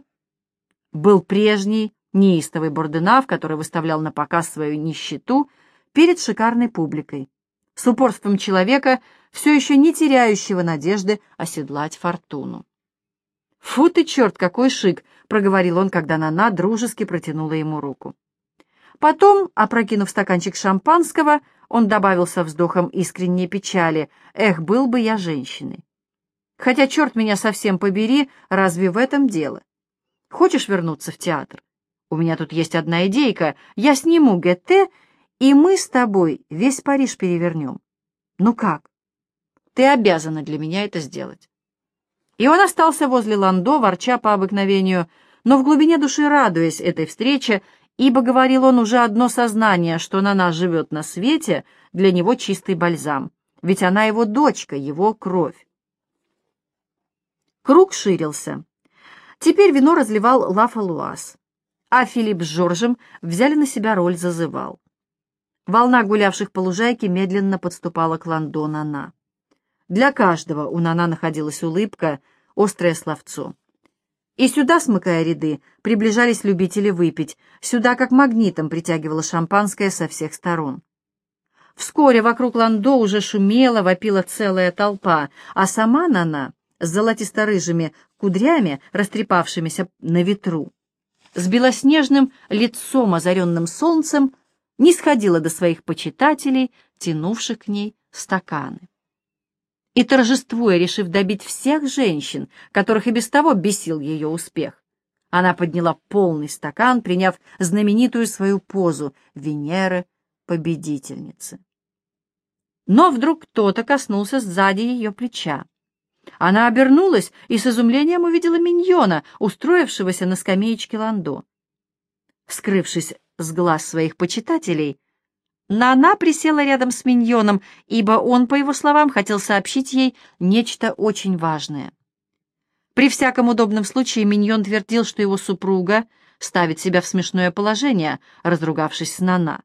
был прежний неистовый Борденав, который выставлял на показ свою нищету перед шикарной публикой с упорством человека, все еще не теряющего надежды оседлать фортуну. «Фу ты, черт, какой шик!» — проговорил он, когда Нана дружески протянула ему руку. Потом, опрокинув стаканчик шампанского, он добавил со вздохом искренней печали, «Эх, был бы я женщиной!» «Хотя, черт меня совсем побери, разве в этом дело? Хочешь вернуться в театр? У меня тут есть одна идейка. Я сниму ГТ и мы с тобой весь Париж перевернем. Ну как? Ты обязана для меня это сделать. И он остался возле Ландо, ворча по обыкновению, но в глубине души радуясь этой встрече, ибо, говорил он, уже одно сознание, что на нас живет на свете, для него чистый бальзам, ведь она его дочка, его кровь. Круг ширился. Теперь вино разливал Лафалуаз, а Филипп с Жоржем взяли на себя роль зазывал. Волна гулявших по лужайке медленно подступала к Ландо Нана. Для каждого у Нана находилась улыбка, острое словцо. И сюда, смыкая ряды, приближались любители выпить, сюда как магнитом притягивало шампанское со всех сторон. Вскоре вокруг Ландо уже шумела, вопила целая толпа, а сама Нана с золотисто-рыжими кудрями, растрепавшимися на ветру, с белоснежным лицом, озаренным солнцем, не сходила до своих почитателей, тянувших к ней стаканы. И торжествуя, решив добить всех женщин, которых и без того бесил ее успех, она подняла полный стакан, приняв знаменитую свою позу Венеры победительницы. Но вдруг кто-то коснулся сзади ее плеча. Она обернулась и с изумлением увидела миньона, устроившегося на скамеечке Ландо. Скрывшись с глаз своих почитателей, Нана присела рядом с миньоном, ибо он, по его словам, хотел сообщить ей нечто очень важное. При всяком удобном случае миньон твердил, что его супруга ставит себя в смешное положение, разругавшись с Нана.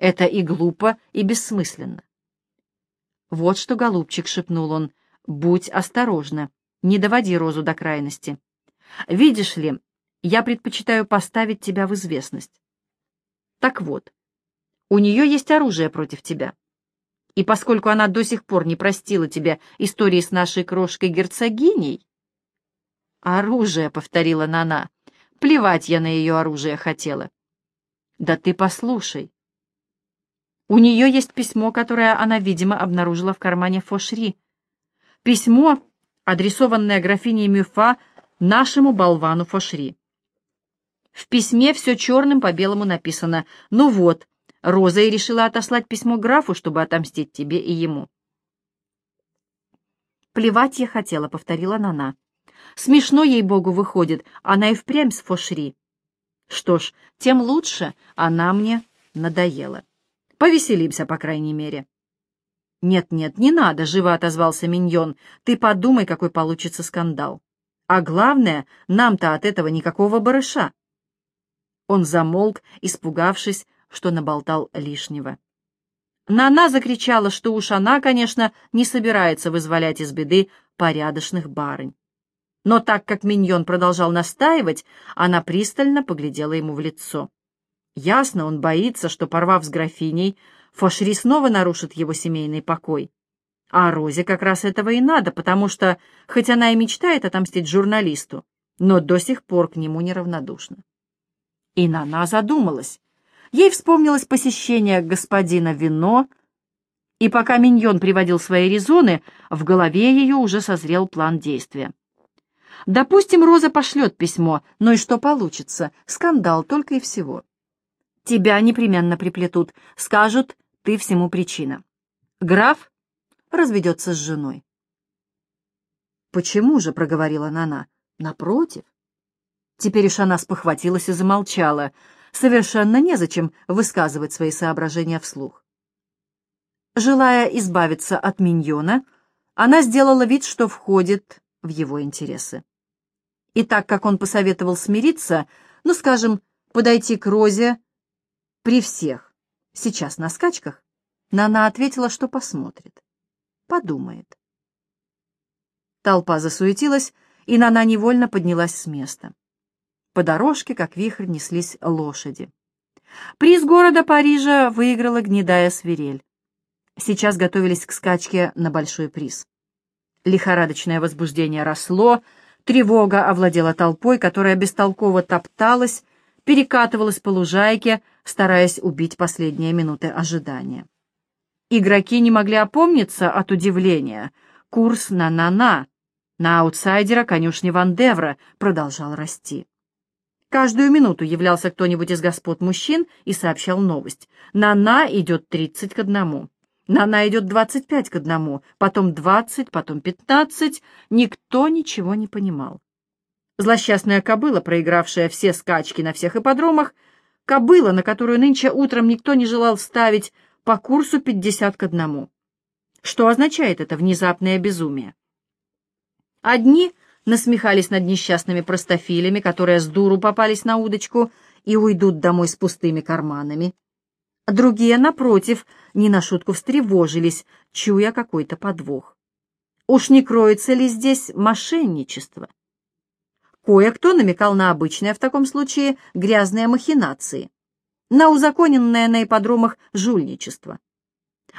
Это и глупо, и бессмысленно. «Вот что, голубчик», — шепнул он, — «будь осторожна, не доводи Розу до крайности. Видишь ли, я предпочитаю поставить тебя в известность. Так вот, у нее есть оружие против тебя. И поскольку она до сих пор не простила тебе истории с нашей крошкой-герцогиней... «Оружие», — повторила Нана. «Плевать я на ее оружие хотела». «Да ты послушай. У нее есть письмо, которое она, видимо, обнаружила в кармане Фошри. Письмо, адресованное графине Мюфа нашему болвану Фошри. В письме все черным по белому написано «Ну вот, Роза и решила отослать письмо графу, чтобы отомстить тебе и ему». «Плевать я хотела», — повторила Нана. «Смешно ей-богу выходит, она и впрямь с Фошри». «Что ж, тем лучше, она мне надоела. Повеселимся, по крайней мере». «Нет-нет, не надо», — живо отозвался Миньон. «Ты подумай, какой получится скандал. А главное, нам-то от этого никакого барыша». Он замолк, испугавшись, что наболтал лишнего. Нана закричала, что уж она, конечно, не собирается вызволять из беды порядочных барынь. Но так как Миньон продолжал настаивать, она пристально поглядела ему в лицо. Ясно, он боится, что, порвав с графиней, Фошри снова нарушит его семейный покой. А Розе как раз этого и надо, потому что, хоть она и мечтает отомстить журналисту, но до сих пор к нему неравнодушна. И Нана задумалась. Ей вспомнилось посещение господина Вино, и пока Миньон приводил свои резоны, в голове ее уже созрел план действия. Допустим, Роза пошлет письмо, но и что получится? Скандал только и всего. Тебя непременно приплетут, скажут, ты всему причина. Граф разведется с женой. «Почему же?» — проговорила Нана. «Напротив». Теперь уж она спохватилась и замолчала. Совершенно незачем высказывать свои соображения вслух. Желая избавиться от миньона, она сделала вид, что входит в его интересы. И так как он посоветовал смириться, ну, скажем, подойти к Розе при всех, сейчас на скачках, Нана ответила, что посмотрит, подумает. Толпа засуетилась, и Нана невольно поднялась с места. По дорожке, как вихрь, неслись лошади. Приз города Парижа выиграла гнедая свирель. Сейчас готовились к скачке на большой приз. Лихорадочное возбуждение росло, тревога овладела толпой, которая бестолково топталась, перекатывалась по лужайке, стараясь убить последние минуты ожидания. Игроки не могли опомниться от удивления. Курс на на-на, на аутсайдера конюшни Ван Девра продолжал расти. Каждую минуту являлся кто-нибудь из господ мужчин и сообщал новость. На-на идет тридцать к одному. Нана идет двадцать пять к одному, потом двадцать, потом пятнадцать. Никто ничего не понимал. Злосчастная кобыла, проигравшая все скачки на всех ипподромах, кобыла, на которую нынче утром никто не желал ставить по курсу пятьдесят к одному. Что означает это внезапное безумие? Одни насмехались над несчастными простофилями, которые с дуру попались на удочку и уйдут домой с пустыми карманами. Другие, напротив, не на шутку встревожились, чуя какой-то подвох. Уж не кроется ли здесь мошенничество? Кое-кто намекал на обычные в таком случае грязные махинации, на узаконенное на ипподромах жульничество.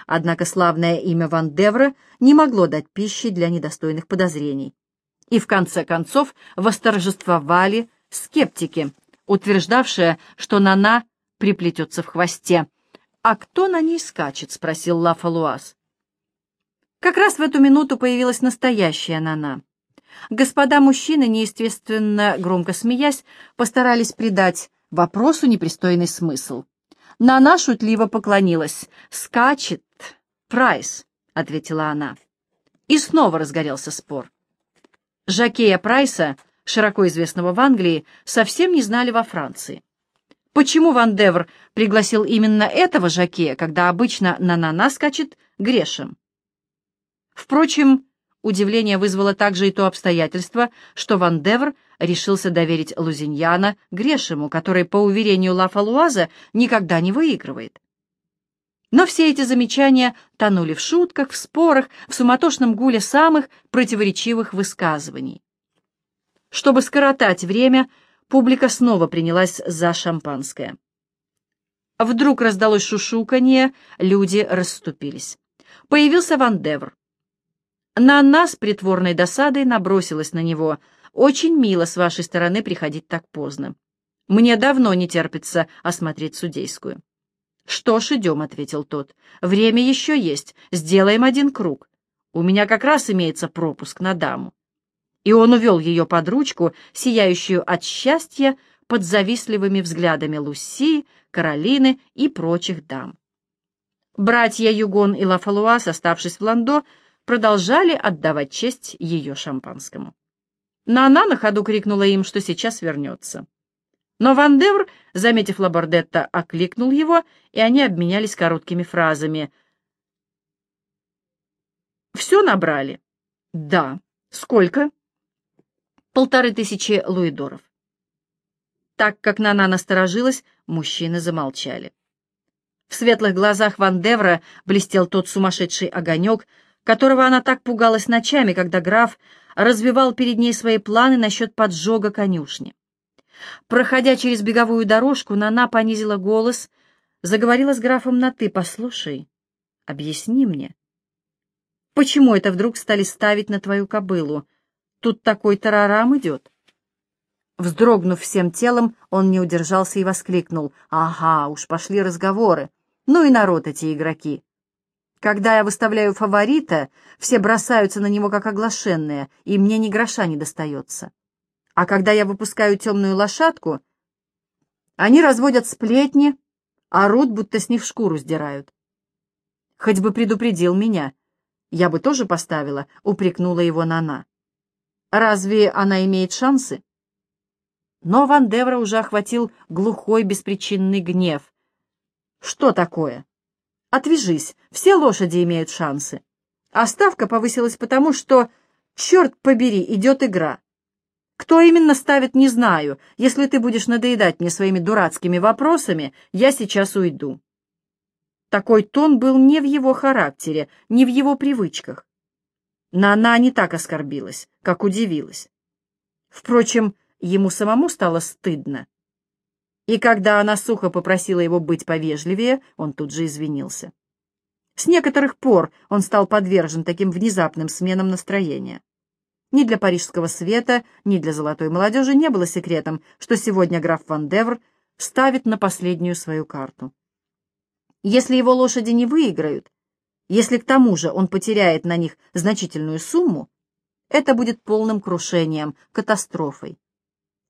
Однако славное имя Ван Девра не могло дать пищи для недостойных подозрений. И в конце концов восторжествовали скептики, утверждавшие, что Нана приплетется в хвосте, «А кто на ней скачет?» — спросил Лафалуаз. Как раз в эту минуту появилась настоящая Нана. Господа мужчины, неестественно громко смеясь, постарались придать вопросу непристойный смысл. Нана шутливо поклонилась. «Скачет Прайс», — ответила она. И снова разгорелся спор. Жакея Прайса, широко известного в Англии, совсем не знали во Франции. Почему Ван Девр пригласил именно этого жакея, когда обычно на Нана скачет Грешем? Впрочем, удивление вызвало также и то обстоятельство, что Ван Девр решился доверить Лузиньяна Грешему, который, по уверению Ла Фалуаза, никогда не выигрывает. Но все эти замечания тонули в шутках, в спорах, в суматошном гуле самых противоречивых высказываний. Чтобы скоротать время, Публика снова принялась за шампанское. Вдруг раздалось шушуканье, люди расступились. Появился Ван Девр. На нас притворной досадой набросилась на него. «Очень мило с вашей стороны приходить так поздно. Мне давно не терпится осмотреть судейскую». «Что ж, идем», — ответил тот. «Время еще есть. Сделаем один круг. У меня как раз имеется пропуск на даму» и он увел ее под ручку, сияющую от счастья, под завистливыми взглядами Луси, Каролины и прочих дам. Братья Югон и Лафалуас, оставшись в Ландо, продолжали отдавать честь ее шампанскому. Но она на ходу крикнула им, что сейчас вернется. Но Ван Девр, заметив Лабордетта, окликнул его, и они обменялись короткими фразами. «Все набрали?» «Да». «Сколько?» полторы тысячи луидоров. Так как Нана насторожилась, мужчины замолчали. В светлых глазах Ван Девра блестел тот сумасшедший огонек, которого она так пугалась ночами, когда граф развивал перед ней свои планы насчет поджога конюшни. Проходя через беговую дорожку, Нана понизила голос, заговорила с графом на «ты». «Послушай, объясни мне, почему это вдруг стали ставить на твою кобылу? Тут такой тарарам идет». Вздрогнув всем телом, он не удержался и воскликнул. «Ага, уж пошли разговоры. Ну и народ эти игроки. Когда я выставляю фаворита, все бросаются на него как оглашенные, и мне ни гроша не достается. А когда я выпускаю темную лошадку, они разводят сплетни, орут, будто с них шкуру сдирают. Хоть бы предупредил меня. Я бы тоже поставила, упрекнула его Нана. Разве она имеет шансы? Но Ван Девра уже охватил глухой беспричинный гнев. «Что такое? Отвяжись, все лошади имеют шансы. А ставка повысилась потому, что, черт побери, идет игра. Кто именно ставит, не знаю. Если ты будешь надоедать мне своими дурацкими вопросами, я сейчас уйду». Такой тон был не в его характере, не в его привычках. Но она не так оскорбилась, как удивилась. Впрочем, ему самому стало стыдно. И когда она сухо попросила его быть повежливее, он тут же извинился. С некоторых пор он стал подвержен таким внезапным сменам настроения. Ни для парижского света, ни для золотой молодежи не было секретом, что сегодня граф Ван Девр ставит на последнюю свою карту. Если его лошади не выиграют, если к тому же он потеряет на них значительную сумму, это будет полным крушением, катастрофой.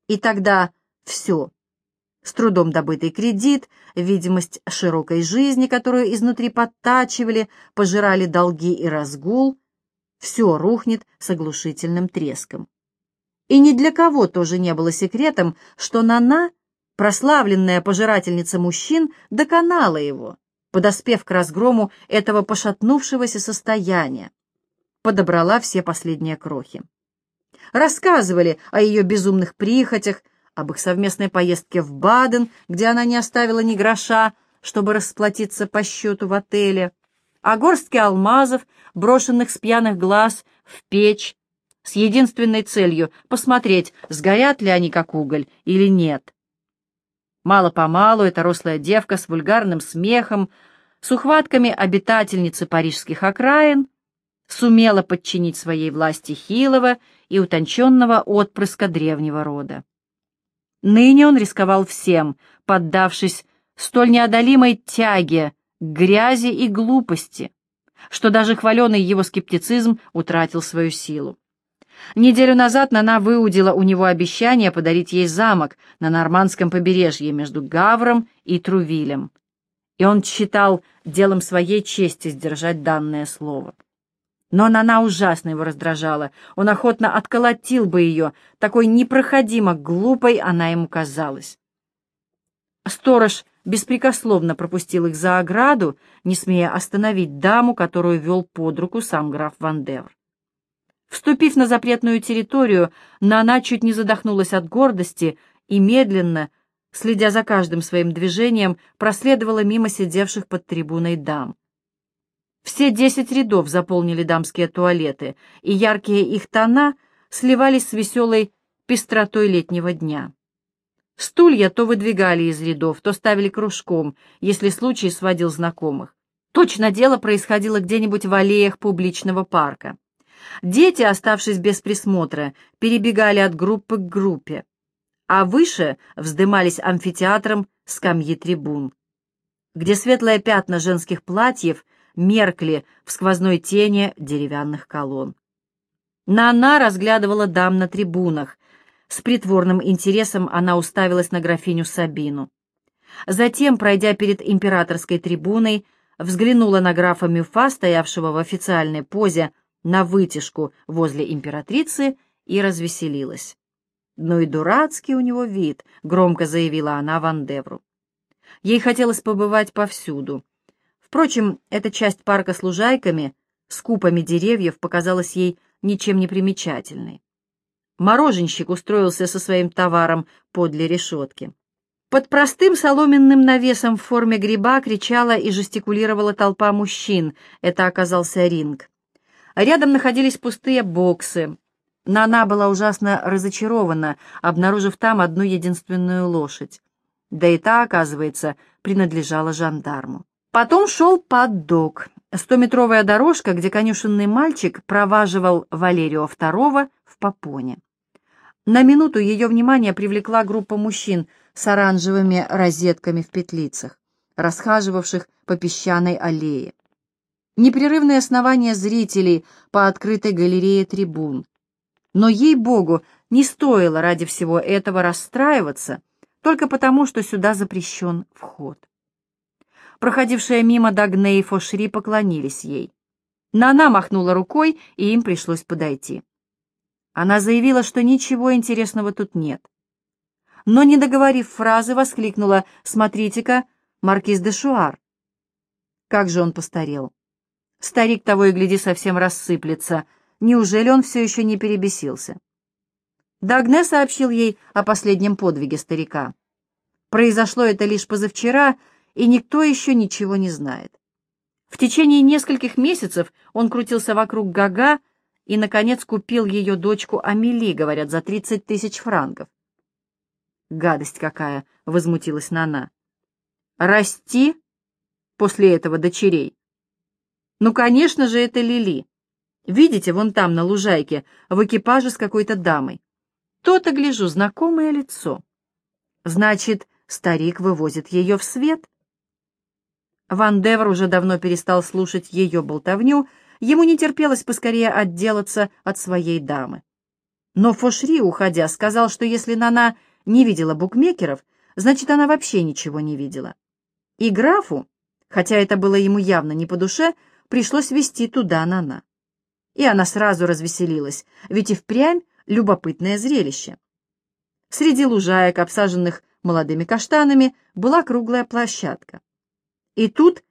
И тогда все. С трудом добытый кредит, видимость широкой жизни, которую изнутри подтачивали, пожирали долги и разгул, все рухнет с оглушительным треском. И ни для кого тоже не было секретом, что Нана, прославленная пожирательница мужчин, доконала его, подоспев к разгрому этого пошатнувшегося состояния, подобрала все последние крохи рассказывали о ее безумных прихотях, об их совместной поездке в Баден, где она не оставила ни гроша, чтобы расплатиться по счету в отеле, о горстке алмазов, брошенных с пьяных глаз в печь, с единственной целью посмотреть, сгорят ли они как уголь или нет. Мало-помалу эта рослая девка с вульгарным смехом, с ухватками обитательницы парижских окраин, сумела подчинить своей власти хилого и утонченного отпрыска древнего рода. Ныне он рисковал всем, поддавшись столь неодолимой тяге грязи и глупости, что даже хваленый его скептицизм утратил свою силу. Неделю назад Нана выудила у него обещание подарить ей замок на нормандском побережье между Гавром и Трувилем, и он считал делом своей чести сдержать данное слово. Но она ужасно его раздражала. Он охотно отколотил бы ее, такой непроходимо глупой она ему казалась. Сторож беспрекословно пропустил их за ограду, не смея остановить даму, которую вел под руку сам граф Ван Девр. Вступив на запретную территорию, Нана чуть не задохнулась от гордости и медленно, следя за каждым своим движением, проследовала мимо сидевших под трибуной дам. Все десять рядов заполнили дамские туалеты, и яркие их тона сливались с веселой пестротой летнего дня. Стулья то выдвигали из рядов, то ставили кружком, если случай сводил знакомых. Точно дело происходило где-нибудь в аллеях публичного парка. Дети, оставшись без присмотра, перебегали от группы к группе, а выше вздымались амфитеатром скамьи трибун, где светлые пятна женских платьев — меркли в сквозной тени деревянных колонн. Нана разглядывала дам на трибунах. С притворным интересом она уставилась на графиню Сабину. Затем, пройдя перед императорской трибуной, взглянула на графа Мюфа, стоявшего в официальной позе на вытяжку возле императрицы, и развеселилась. «Ну и дурацкий у него вид», — громко заявила она Ван Девру. Ей хотелось побывать повсюду, Впрочем, эта часть парка с лужайками, с купами деревьев показалась ей ничем не примечательной. Мороженщик устроился со своим товаром подле решетки. Под простым соломенным навесом в форме гриба кричала и жестикулировала толпа мужчин. Это оказался ринг. Рядом находились пустые боксы. Нана была ужасно разочарована, обнаружив там одну единственную лошадь. Да и та, оказывается, принадлежала жандарму. Потом шел поддог, стометровая дорожка, где конюшенный мальчик проваживал Валерию II в попоне. На минуту ее внимание привлекла группа мужчин с оранжевыми розетками в петлицах, расхаживавших по песчаной аллее. Непрерывное основание зрителей по открытой галерее трибун. Но, ей-богу, не стоило ради всего этого расстраиваться, только потому, что сюда запрещен вход. Проходившие мимо Дагне и Фошри поклонились ей. Нана махнула рукой, и им пришлось подойти. Она заявила, что ничего интересного тут нет. Но, не договорив фразы, воскликнула «Смотрите-ка, маркиз де Шуар!» Как же он постарел! Старик того и гляди совсем рассыплется. Неужели он все еще не перебесился? Дагне сообщил ей о последнем подвиге старика. Произошло это лишь позавчера, и никто еще ничего не знает. В течение нескольких месяцев он крутился вокруг Гага и, наконец, купил ее дочку Амели, говорят, за тридцать тысяч франков. «Гадость какая!» — возмутилась Нана. «Расти после этого дочерей?» «Ну, конечно же, это Лили. Видите, вон там, на лужайке, в экипаже с какой-то дамой. То-то, гляжу, знакомое лицо. Значит, старик вывозит ее в свет?» Ван Девр уже давно перестал слушать ее болтовню, ему не терпелось поскорее отделаться от своей дамы. Но Фошри, уходя, сказал, что если Нана не видела букмекеров, значит, она вообще ничего не видела. И графу, хотя это было ему явно не по душе, пришлось вести туда Нана. И она сразу развеселилась, ведь и впрямь любопытное зрелище. Среди лужаек, обсаженных молодыми каштанами, была круглая площадка. И тут,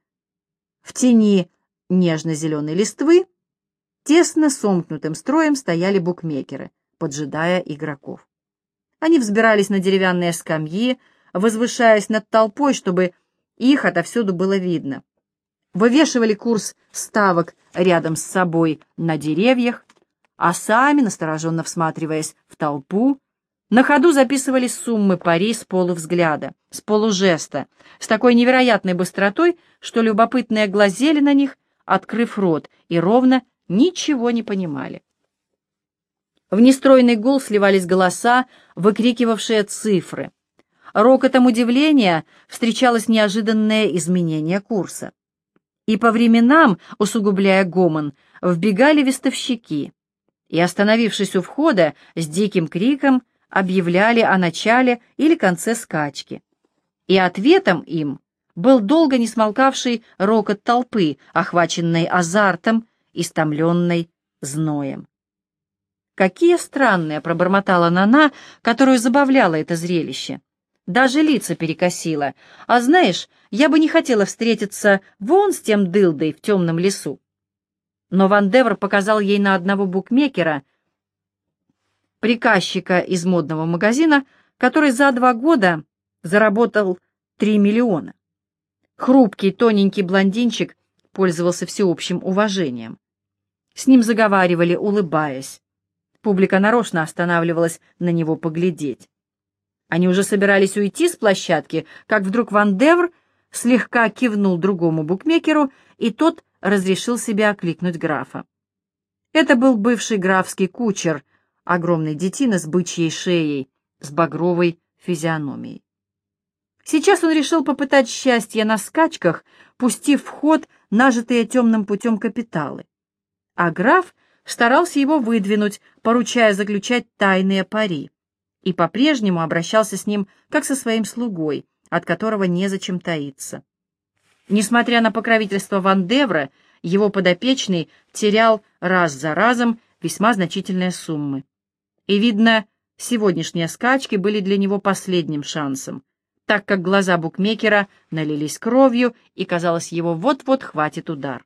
в тени нежно-зеленой листвы, тесно сомкнутым строем стояли букмекеры, поджидая игроков. Они взбирались на деревянные скамьи, возвышаясь над толпой, чтобы их отовсюду было видно. Вывешивали курс ставок рядом с собой на деревьях, а сами, настороженно всматриваясь в толпу, на ходу записывали суммы пари с полувзгляда, с полужеста, с такой невероятной быстротой, что любопытные глазели на них, открыв рот, и ровно ничего не понимали. В нестройный гул сливались голоса, выкрикивавшие цифры. Рокотом удивления встречалось неожиданное изменение курса. И по временам, усугубляя гомон, вбегали вестовщики, и, остановившись у входа, с диким криком объявляли о начале или конце скачки. И ответом им был долго не смолкавший рокот толпы, охваченной азартом, истомленной зноем. Какие странные, пробормотала Нана, которую забавляло это зрелище. Даже лица перекосило. А знаешь, я бы не хотела встретиться вон с тем дылдой в темном лесу. Но Ван Девр показал ей на одного букмекера, приказчика из модного магазина, который за два года заработал три миллиона. Хрупкий, тоненький блондинчик пользовался всеобщим уважением. С ним заговаривали, улыбаясь. Публика нарочно останавливалась на него поглядеть. Они уже собирались уйти с площадки, как вдруг Ван Девр слегка кивнул другому букмекеру, и тот разрешил себе окликнуть графа. Это был бывший графский кучер, огромный детина с бычьей шеей, с багровой физиономией. Сейчас он решил попытать счастье на скачках, пустив в ход нажитые темным путем капиталы. А граф старался его выдвинуть, поручая заключать тайные пари, и по-прежнему обращался с ним как со своим слугой, от которого незачем таиться. Несмотря на покровительство Ван Девра, его подопечный терял раз за разом весьма значительные суммы. И, видно, сегодняшние скачки были для него последним шансом, так как глаза букмекера налились кровью, и, казалось, его вот-вот хватит удар.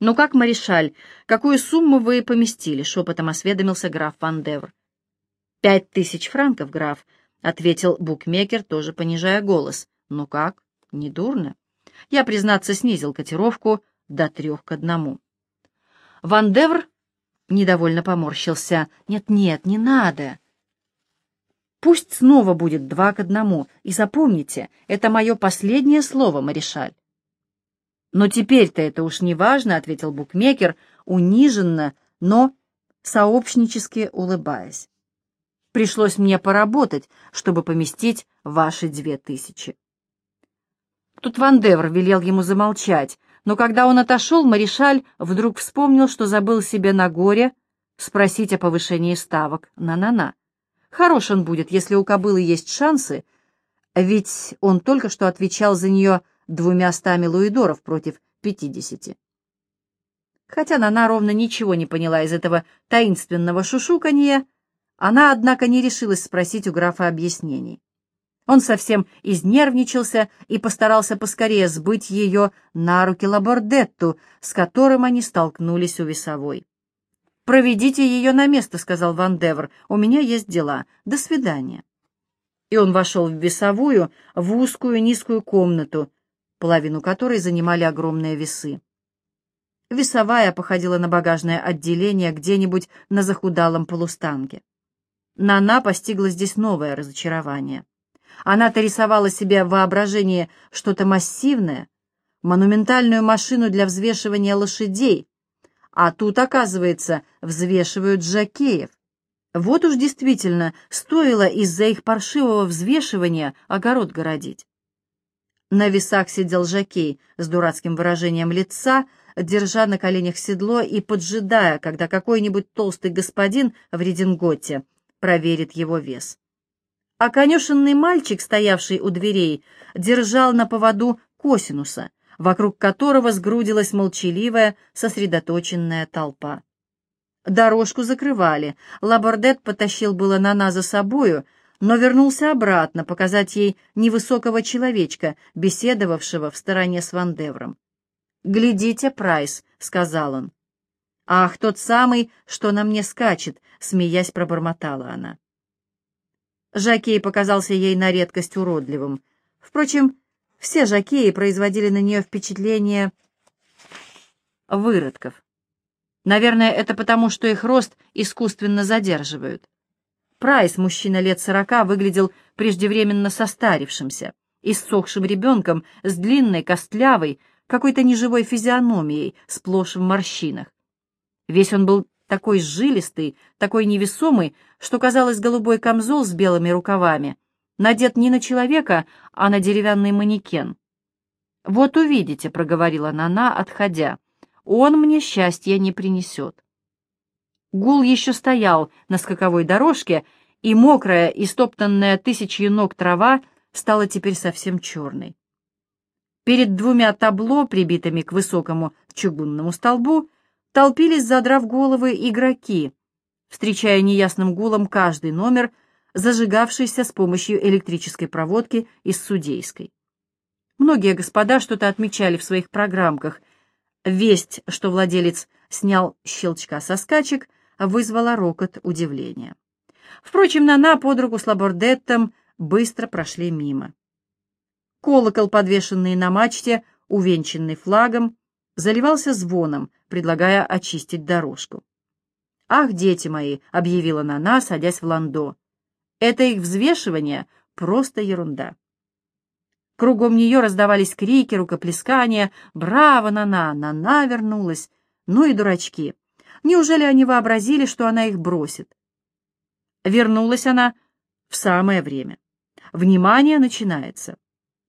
«Ну как, Маришаль, какую сумму вы поместили?» — шепотом осведомился граф Ван Девр. «Пять тысяч франков, граф», — ответил букмекер, тоже понижая голос. «Ну как, недурно?» Я, признаться, снизил котировку до трех к одному. Ван Девр недовольно поморщился. «Нет-нет, не надо». Пусть снова будет два к одному, и запомните, это мое последнее слово, Маришаль. «Но теперь-то это уж не важно», — ответил букмекер, униженно, но сообщнически улыбаясь. «Пришлось мне поработать, чтобы поместить ваши две тысячи». Тут Ван Девр велел ему замолчать, но когда он отошел, Маришаль вдруг вспомнил, что забыл себе на горе спросить о повышении ставок на-на-на. Хорош он будет, если у кобылы есть шансы, ведь он только что отвечал за нее двумя стами луидоров против пятидесяти. Хотя Нана ровно ничего не поняла из этого таинственного шушуканья, она, однако, не решилась спросить у графа объяснений. Он совсем изнервничался и постарался поскорее сбыть ее на руки Лабордетту, с которым они столкнулись у весовой. «Проведите ее на место», — сказал Ван Девр. «У меня есть дела. До свидания». И он вошел в весовую, в узкую низкую комнату, половину которой занимали огромные весы. Весовая походила на багажное отделение где-нибудь на захудалом полустанке. Нана постигла здесь новое разочарование. Она-то рисовала себе в воображении что-то массивное, монументальную машину для взвешивания лошадей, а тут, оказывается, взвешивают жакеев. Вот уж действительно стоило из-за их паршивого взвешивания огород городить. На весах сидел жакей с дурацким выражением лица, держа на коленях седло и поджидая, когда какой-нибудь толстый господин в рединготе проверит его вес а конюшенный мальчик, стоявший у дверей, держал на поводу косинуса, вокруг которого сгрудилась молчаливая, сосредоточенная толпа. Дорожку закрывали. Лабордет потащил было Нана за собою, но вернулся обратно показать ей невысокого человечка, беседовавшего в стороне с Вандевром. «Глядите, Прайс», — сказал он. «Ах, тот самый, что на мне скачет», — смеясь пробормотала она. Жакей показался ей на редкость уродливым. Впрочем, все жакеи производили на нее впечатление выродков. Наверное, это потому, что их рост искусственно задерживают. Прайс, мужчина лет сорока, выглядел преждевременно состарившимся, иссохшим ребенком с длинной, костлявой, какой-то неживой физиономией, сплошь в морщинах. Весь он был такой жилистый, такой невесомый, что казалось голубой камзол с белыми рукавами, надет не на человека, а на деревянный манекен. «Вот увидите», — проговорила Нана, отходя, — «он мне счастья не принесет». Гул еще стоял на скаковой дорожке, и мокрая, истоптанная тысячью ног трава стала теперь совсем черной. Перед двумя табло, прибитыми к высокому чугунному столбу, толпились, задрав головы, игроки, встречая неясным гулом каждый номер, зажигавшийся с помощью электрической проводки из судейской. Многие господа что-то отмечали в своих программках. Весть, что владелец снял щелчка со скачек, вызвала рокот удивления. Впрочем, Нана под руку с Лабордеттом быстро прошли мимо. Колокол, подвешенный на мачте, увенчанный флагом, заливался звоном, предлагая очистить дорожку. «Ах, дети мои!» — объявила Нана, садясь в ландо. «Это их взвешивание — просто ерунда». Кругом нее раздавались крики, рукоплескания. «Браво, Нана! Нана вернулась!» Ну и дурачки. Неужели они вообразили, что она их бросит? Вернулась она в самое время. Внимание начинается.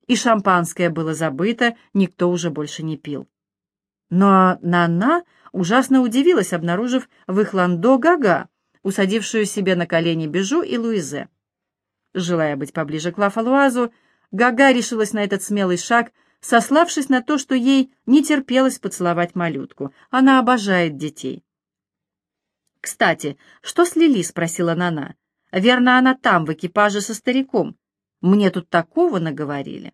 И шампанское было забыто, никто уже больше не пил. Но Нана ужасно удивилась, обнаружив в их ландо Гага, усадившую себе на колени Бежу и Луизе. Желая быть поближе к Лафалуазу, Гага решилась на этот смелый шаг, сославшись на то, что ей не терпелось поцеловать малютку. Она обожает детей. «Кстати, что с Лили?» — спросила Нана. «Верно, она там, в экипаже со стариком. Мне тут такого наговорили».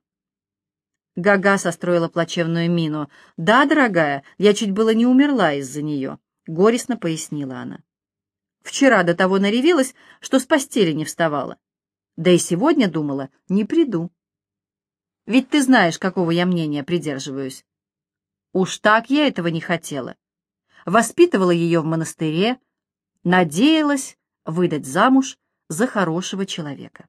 Гага состроила плачевную мину. «Да, дорогая, я чуть было не умерла из-за нее», — горестно пояснила она. «Вчера до того наревелась, что с постели не вставала. Да и сегодня думала, не приду. Ведь ты знаешь, какого я мнения придерживаюсь. Уж так я этого не хотела. Воспитывала ее в монастыре, надеялась выдать замуж за хорошего человека.